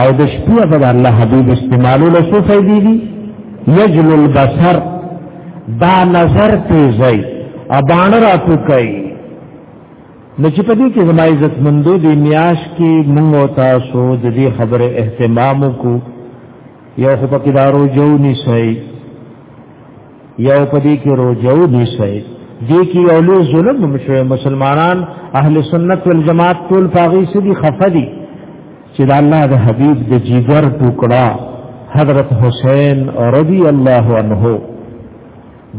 او د شپې په الله حبيب استعمالو له څه فائدې دي یجل البصر دا نظر تیزی ابان را تو کئی نو چې په دې کې زما عزت مندو دې میاش کې موږ او تاسو د دې خبره اهتمام کو یو خو پکې دارو جو نشي یو په دې کې روجو نشي دې کې یو لوی ظلم مشوي مسلمانان اهل سنت والجماعت ټول پاغي سدي خفدي چې د الله د حبيب د جګر ټوکړه حضرت حسین رضی الله عنه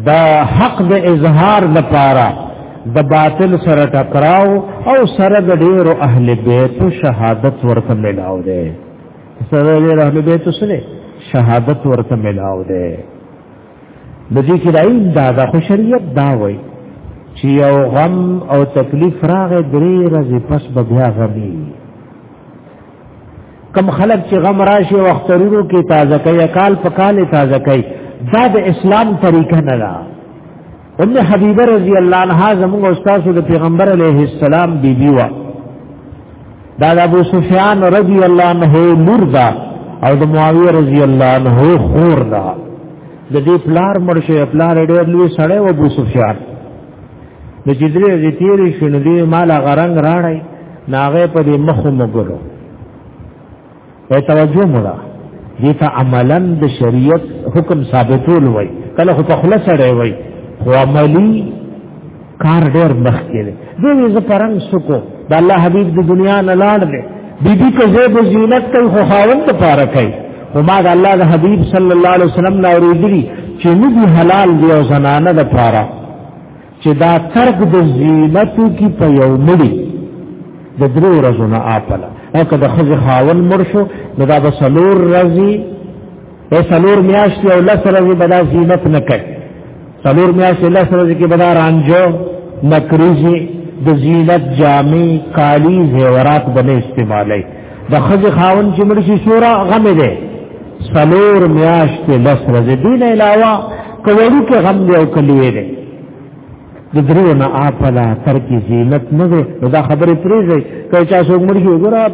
دا حق د اظهار لپاره د باطل سره ټکراو او سره د ډیرو اهل بیت شهادت ورته ملاو دی سره د ډیرو اهل بیت سره شهادت ورته ملاو دی د دې کې راي دا د خوشریت دا وای چې یو غم او تکلیف راغې درې ورځې پس به بیا غمي کم خلق چې غم راشي وخترونو کې تازه کوي کال په کال تازه کوي دا د اسلام طریقه نه ده ام حبیبه رضی الله عنها زموږ استاد د پیغمبر علیه السلام بیبي وا دا د ابو سفیان رضی الله عنه لور دا او د معاویه رضی الله عنه خور دا د دې پلار مرشه پلار ډېر لوی سړی و ابو سفیان د جدرې د تیرې شنو دی مال غرنګ راړی ناغه په دې مخ مګرو په توجه مړه دې ته عملا د شریعت حکم ثابتول وای کله خو په خلاص اړه وای خو عملی کار ډېر مخ کې دی دوی زه پرنګ سکو د الله حبیب د دنیا نه لاړ دی بیبي که زیب زینت کوي خو خاوند لپاره کوي خو ما د الله د حبیب صلی الله علیه وسلم نه اوریدلی چې ندی حلال دی او زنانه د پاره چې دا ترک د زینتو کی په یو مړي د درو ورځو نه آپله او که د خځې خاون مړ شو نو دا به څلور ورځې او څلور میاشتې او لس ورځې به دا زینت نه کوي سلور میاشتې لس ورځې کې به دا رانجو نکریزې د زینت جامې کالی زیورات به نه استعمالوي د ښځې خاون چې مړ شي سوره غم دی سلور میاشتې لس ورځې دین علاوه کوړي کې غم دی او کلیوې دی د درو نه آپلا تر کې زینت نه ده دا خبره پریږي که چا څوک مړ شي وګوره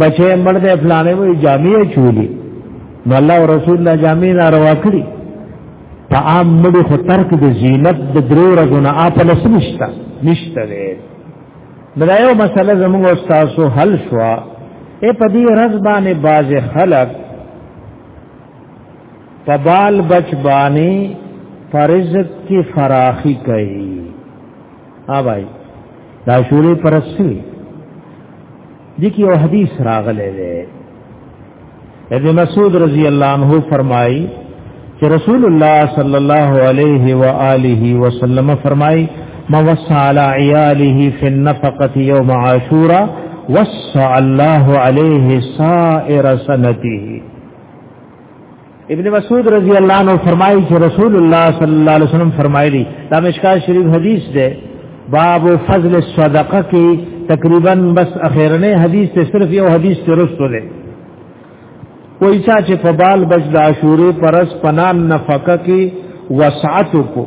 بچې مړ دې فلانه وي جامع چولی نو الله او رسول الله جامع ناروا کړی په عام مړي خو ترک د زینت د درو رغونه اپل سمشتا نشته دی دا یو مسله زموږ استادو حل شو اے په دې رز باندې باز خلق په بال بچ باندې فرزق کی فراخی کوي ها بھائی دا شورې پرستی دي کې یو حدیث راغلی دی ابن مسعود رضی الله عنه فرمایي چې رسول الله صلی الله علیه و آله وسلم فرمایي ما وصى على عياله في النفقه يوم عاشوراء وصى الله عليه سائر سنته ابن مسعود رضی الله عنه فرمایي چې رسول الله صلی الله علیه وسلم فرمایلی دا مشکا شریف حدیث ده باب فضل الصدقه کې تقریبا بس اخیرنه حدیث ته صرف یو حدیث ته رسو ده کوئی چا چې په بال بج د عاشورې پرس پنان نفقه کې وسعت کو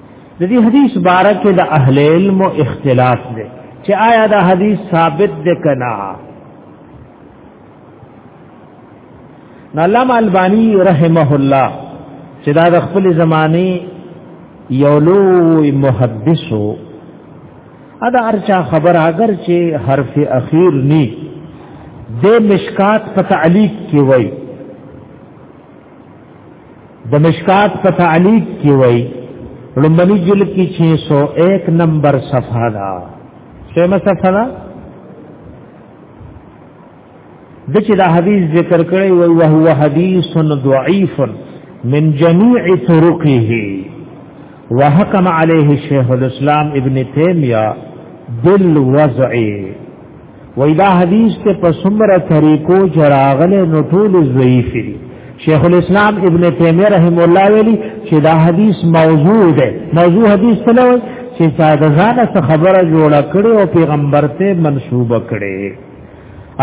د دې حدیث باره کې د اهل علم اختلاف دی چې آیا دا حدیث ثابت دی کنا علامه البانی رحمه الله چې دا د خپل زمانه یو لوی محدث وو ادا ارچا خبر اگر چې حرف اخیر ني د مشکات په تعلیق کې وای د مشکات په تعلیق کې وای لمبني جل کې 601 نمبر صفحه دا شیمه صفحه دا د چې دا حدیث ذکر کړی وای او هو حدیث ضعیف من جميع طرقه وحكم عليه شیخ الاسلام ابن تیمیہ بالوضع وای دا حدیث ته په څومره طریقو چراغله نو ټول ضعیف دي شیخ الاسلام ابن تیمیه رحم الله ویلي چې دا حدیث موضوع ده موضوع حدیث څه لوي چې چا د ځان څخه خبره جوړه کړي او پیغمبر ته منسوبه کړي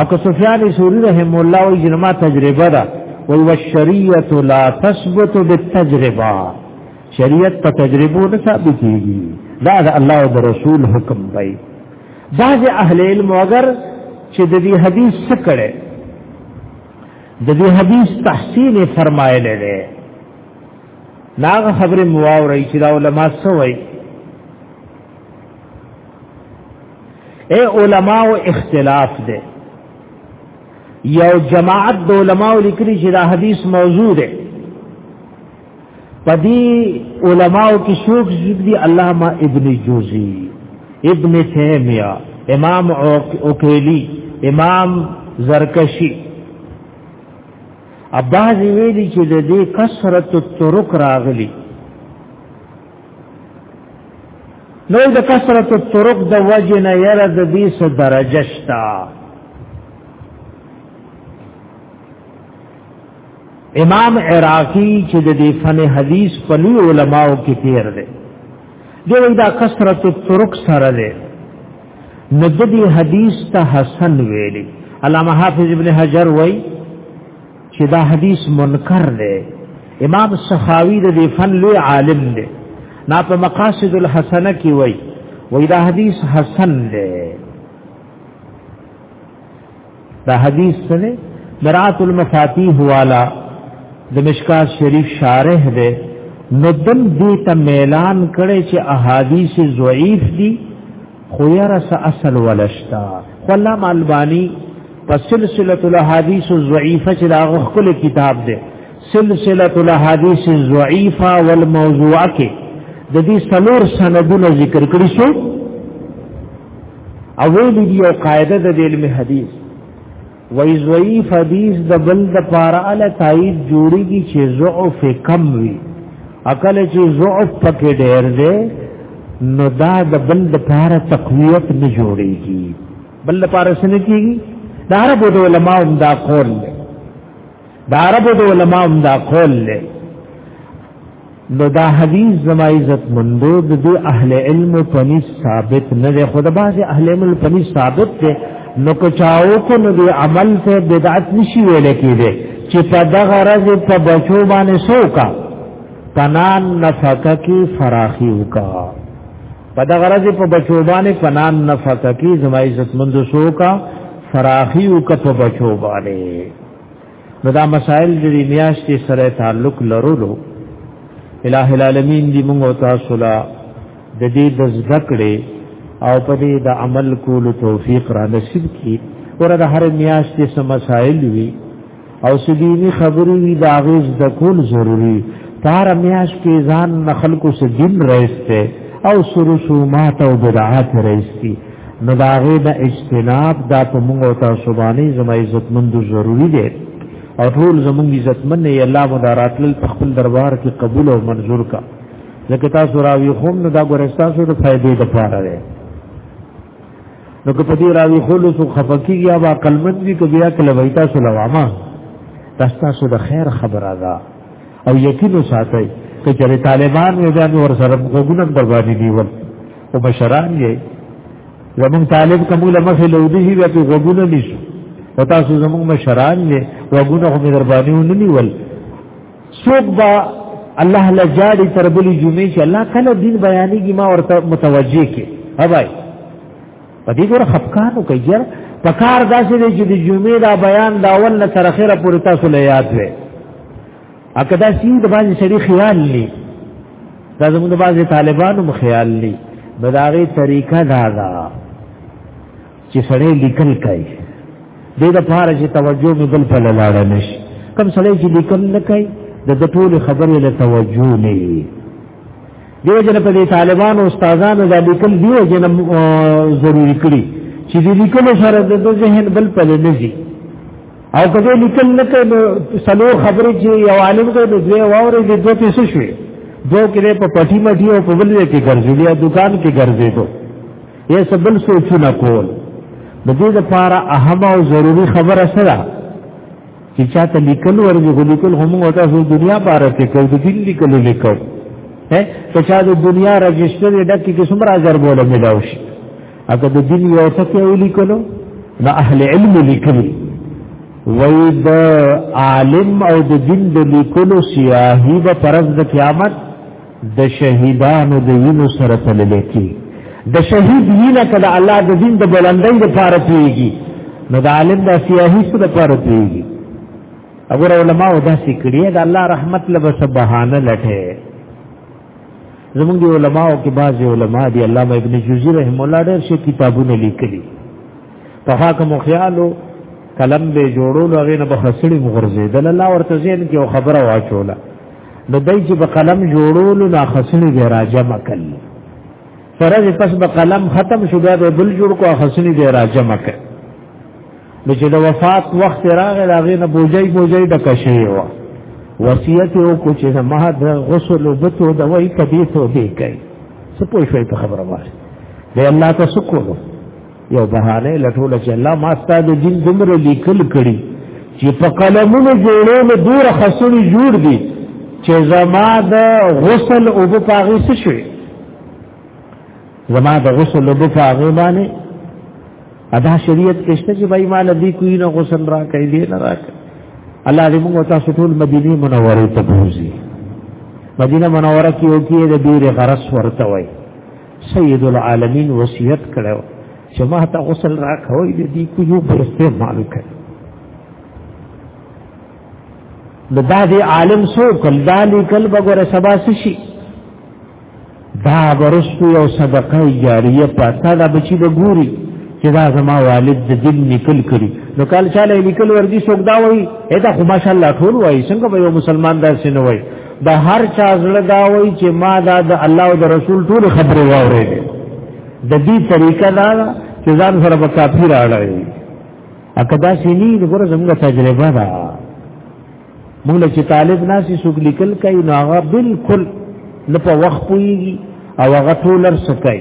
اکو سفیان ثوری رحم الله او جنما تجربه ده وی والشریعت لا تثبت بالتجربه شریعت په تجربو نه ثابتېږي دا د الله او رسول حکم دی بعض اهل علم اگر چې د دې حدیث څه کړي د دې حدیث تحسین فرمایل دي ناغه خبره مواوري چې دا علما سوي اے علما او اختلاف دي یو جماعت د علما لیکلي چې دا حدیث موضوع ده پدی علماء کی شوق زدی علامہ ابن جوزی ابن تیمیہ امام اوکیلی امام زرکشی اباز ویلی چې د دې کثرت الطرق راغلی نو د کثرت الطرق د وجه نه یره د دې سره درجه شتا امام عراقی چې د دې فن حدیث په لوی علماو کې تیر دی دوی دا کثرت الطرق سره دی نو د دې حدیث ته حسن ویلي علامه حافظ ابن حجر وای چې دا حدیث منکر دی امام سخاوی د دې فن لوی عالم دی نا په مقاصد الحسنه کې وای وای دا حدیث حسن دی دا حدیث سره مرات المفاتيح والا د مشکات شریف شارح ده نو دم دې ته اعلان کړي چې احادیث ضعیف دي خو یې رس اصل ولشتا والله مالبانی په سلسله الاحاديث الضعيفه چې دا خپل کتاب ده سلسله الاحاديث الضعيفه والموضوعه کې د دې سلور سندونه ذکر کړی شو او ویل دی او قاعده د علم حدیث وای ضعیف حدیث د بل د پاره ال تایید جوړیږي چې ضعف کم وي عقل چې ضعف پکې ډېر دی نو دا د بل د پاره تقویت نه جوړیږي بل د پاره سن کیږي دا عربو د علماو دا قول دی دا عرب د علماء دا قول له نو دا حدیث زما عزت مندو د دې اهل علم پني ثابت نه ده خود باز اهل علم پني ثابت ده نو کو چاو کو نو دې عمل ته بدعت نشي ویل کېده چې په دغه راز په بچو باندې سوکا پنان نفقه کی فراخی وکا په دغه راز په بچو باندې پنان نفقه کی زما عزت مندو سوکا فراخی وکا په بچو باندې نو دا مسائل د میاشتې سره تعلق لرلو الٰه العالمین دی موږ او تاسو لا د دې د ذکرې او په دې د عمل کولو توفیق را نصیب کړي ورته هر میاشتې سم مسائل وي او سديني خبرې وي دا غوز د کول ضروری تار میاش کې ځان نخل کو سدين رئیس ته او سرسومات او بدعات رئیس نو دا غي د اجتناب دا په موږ او تاسو باندې زما عزت مند ضروری دی او ټول زموږ عزت مند نه الله مداراتل په خپل دربار کې قبول او منزور کا ځکه تاسو راوي خو نو دا ګورستان سره فائدې د پاره دی نو که په دې راوي خو له خفقي یا با قلمت وی کبیا کله وایتا سلواما تاسو د خیر خبره ده او یقین وساتئ که چېرې طالبان وي بیا نو ورسره غوږونه هم در باندې نیول خو مشران یې زمونږ طالب که موږ له مخې له ودېږي بیا پرې غوږونه نیسو خو تاسو زمونږ مشران یې غوږونه خو مې در باندې ونه نیول څوک به الله له جاړي تر بلې جمعې چې الله کله دین بیانېږي ما ورته متوجه کې هبای په دې ګوره خپکار وکړي یار په کار داسې دی چې د جمعې دا بیان دا اول نه تر اخره پورې تاسو له یاد وي اګه دا سین د باندې سړي خیال لې دا زموږ د باندې طالبانو مخ خیال لې بداغي طریقه دا دا چې سړی لیکل کوي دې د پاره چې توجه مې بل په لاړ نشي کم سړی چې لیکل نه کوي د ټول خبرې له توجه نه دیو جن په دې طالبانو استادانو د لیکل دیو جن ضروری کړی چې دې لیکل سره د ذهن بل په لږی او کله لیکل نه کوي سلو خبرې چې یو عالم کوي د دوی واورې د دوی څه شوي دو کې په پټي مټي او په بل کې ګرځي یا دکان کې ګرځي دو یې سبل سوچونه کول د دې لپاره اهم او ضروری خبره سره چې چاته لیکل ورځي خو لیکل هم او تاسو دنیا باره کې کوي د دین لیکل لیکو هه ته چا د دنیا رجستر ډک کې څومره اجر بوله ملاو شي اګه د دین یو څه کې لیکلو د اهل علم لیکل وای د عالم او د دین د لیکلو سیاهی به پرز د قیامت د شهیدانو د وینو سره تللی کی د شهید وینه کله الله د دین د بلندۍ لپاره پیږي نو د عالم د سیاهی سره لپاره پیږي اگر علماء دا سکړي د الله رحمت له بس بهانه لټه زمونږ دی علماء او کې بعض علماء دی علامه ابن جوزی رحم الله ډېر شي کتابونه لیکلي په هغه مو خیالو قلم به جوړول هغه نه بخښړي مغرزه د الله ورته زین کې خبره واچوله نو دای چې په قلم جوړولو لا خصنی دی راجم کړ سره دې پس په قلم ختم شو بیا به بل جوړ کو خصنی دی راجم کړ نو چې د وفات وخت راغی هغه نه بوجای بوجای د کشي و وصیت او کو چې ما د غسل او بتو د وای کدي ته دی کوي څه پوښوي په خبره وایي دی الله ته سکو یو بهانه لټول چې الله ما ستاسو د دین دومره لیکل کړي چې په قلمونو جوړو له دور خسرې جوړ دي چې زما د غسل او په پاغي څه شوي زما د غسل او په پاغي باندې ادا شریعت کې شته چې بای مال دې کوی نه غسل را کوي دې نه را کوي الله دې موږ تاسو ټول مدینه منوره ته بوزي مدینه منوره کې یو کې د ډیره غرس ورته وای سید العالمین وصیت کړو چې ما ته غسل را کوي د دې کو یو پر استعمال کړ د دې عالم سو کل دالی کل بغور سبا شي دا ورستو یو صدقه جاریه پاتا دا بچی به ګوري چې دا زما والد د دین نکل کړي نو کال چاله نکل ورګي څوک دا وایي اته خو ماشاءالله ټول وایي څنګه به یو مسلمان دا سينه وایي د هر چا زړه دا وای چې ما دا د الله او د رسول ټول خبرې واورې د دې طریقه دا چې ځان سره په کافی راړی اګه دا سینې د ګور زموږ تجربه ده موږ چې طالب ناسي سوق لیکل کوي نو هغه بالکل نه په وخت پويږي او هغه ټولر سکي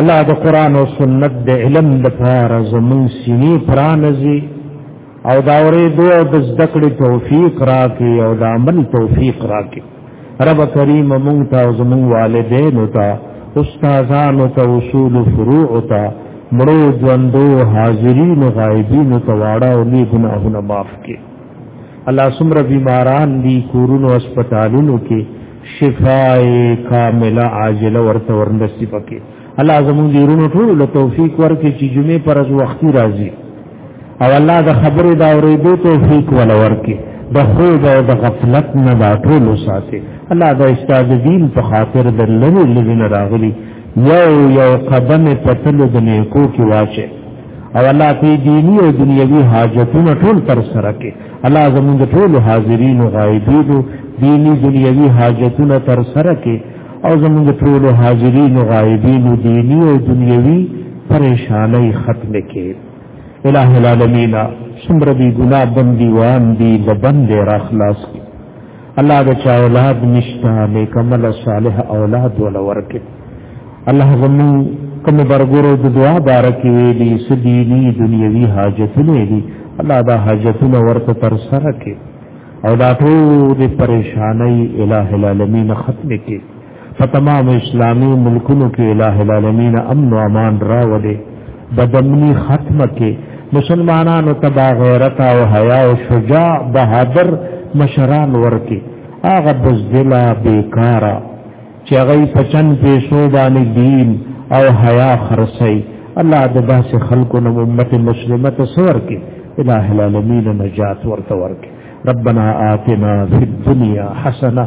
الله د قران او سنت د علم د پاره زمون سینې پرانځي او دا اورې دوه د زده کړې توفیق راکړي او د عمل توفیق راکړي رب کریم مونږ ته او زمون والدین او ته استادان او ته اصول فروع او ته مړو ژوندو حاضرین او غایبین او ته واړه او لوی ګناهونه معاف کړي الله سمره بیماران دي کورونو هسپتالونو کې شفای کامله عاجله ورته ورنصیب کړي الله زموږ دیرونو ټول له توفیق ورکړي چې جمعې پر از وختي راځي او الله د خبرې دا اورېدو توفیق ول ورکړي د خوب او د غفلت نه دا ټول ساتي الله د استاد دین په خاطر د لری لری راغلي یو یو قدم په تل د نیکو کې واچي او الله په دینی او دنیوي حاجتونو ټول تر سره کې الله زموږ ټول حاضرین او غایبین دینی دنیوي حاجتونو تر سره کې او زموږ ټول حاضرین او غایبین دینی او دنیوي پریشانای ختم کې الہ العالمین سمر بی گناہ بندی وان دی لبند را خلاص کی الله د چا اولاد نشته نیکمل صالح اولاد ول ورکه الله زمون کوم برګورو د دعا بارکه ویلي سديني دنیوي حاجتونه دي الله دا حاجتونه ورته تر سره کې او دا ټول پریشانای الہ العالمین ختم کې په تمام اسلامي ملکونو کې الٰه العالمین امن او امان راولي بدمنی ختمه کې مسلمانانو تبا غیرت او حیا او شجاع بهادر مشران ورکی هغه بزدلا بیکارا چې هغه پچن پیسو باندې دین او حیا خرسي الله د داس خلکو نو امت مسلمه ته سور کې الٰه العالمین نجات ورته ورکه ربنا آتنا فی الدنیا حسنه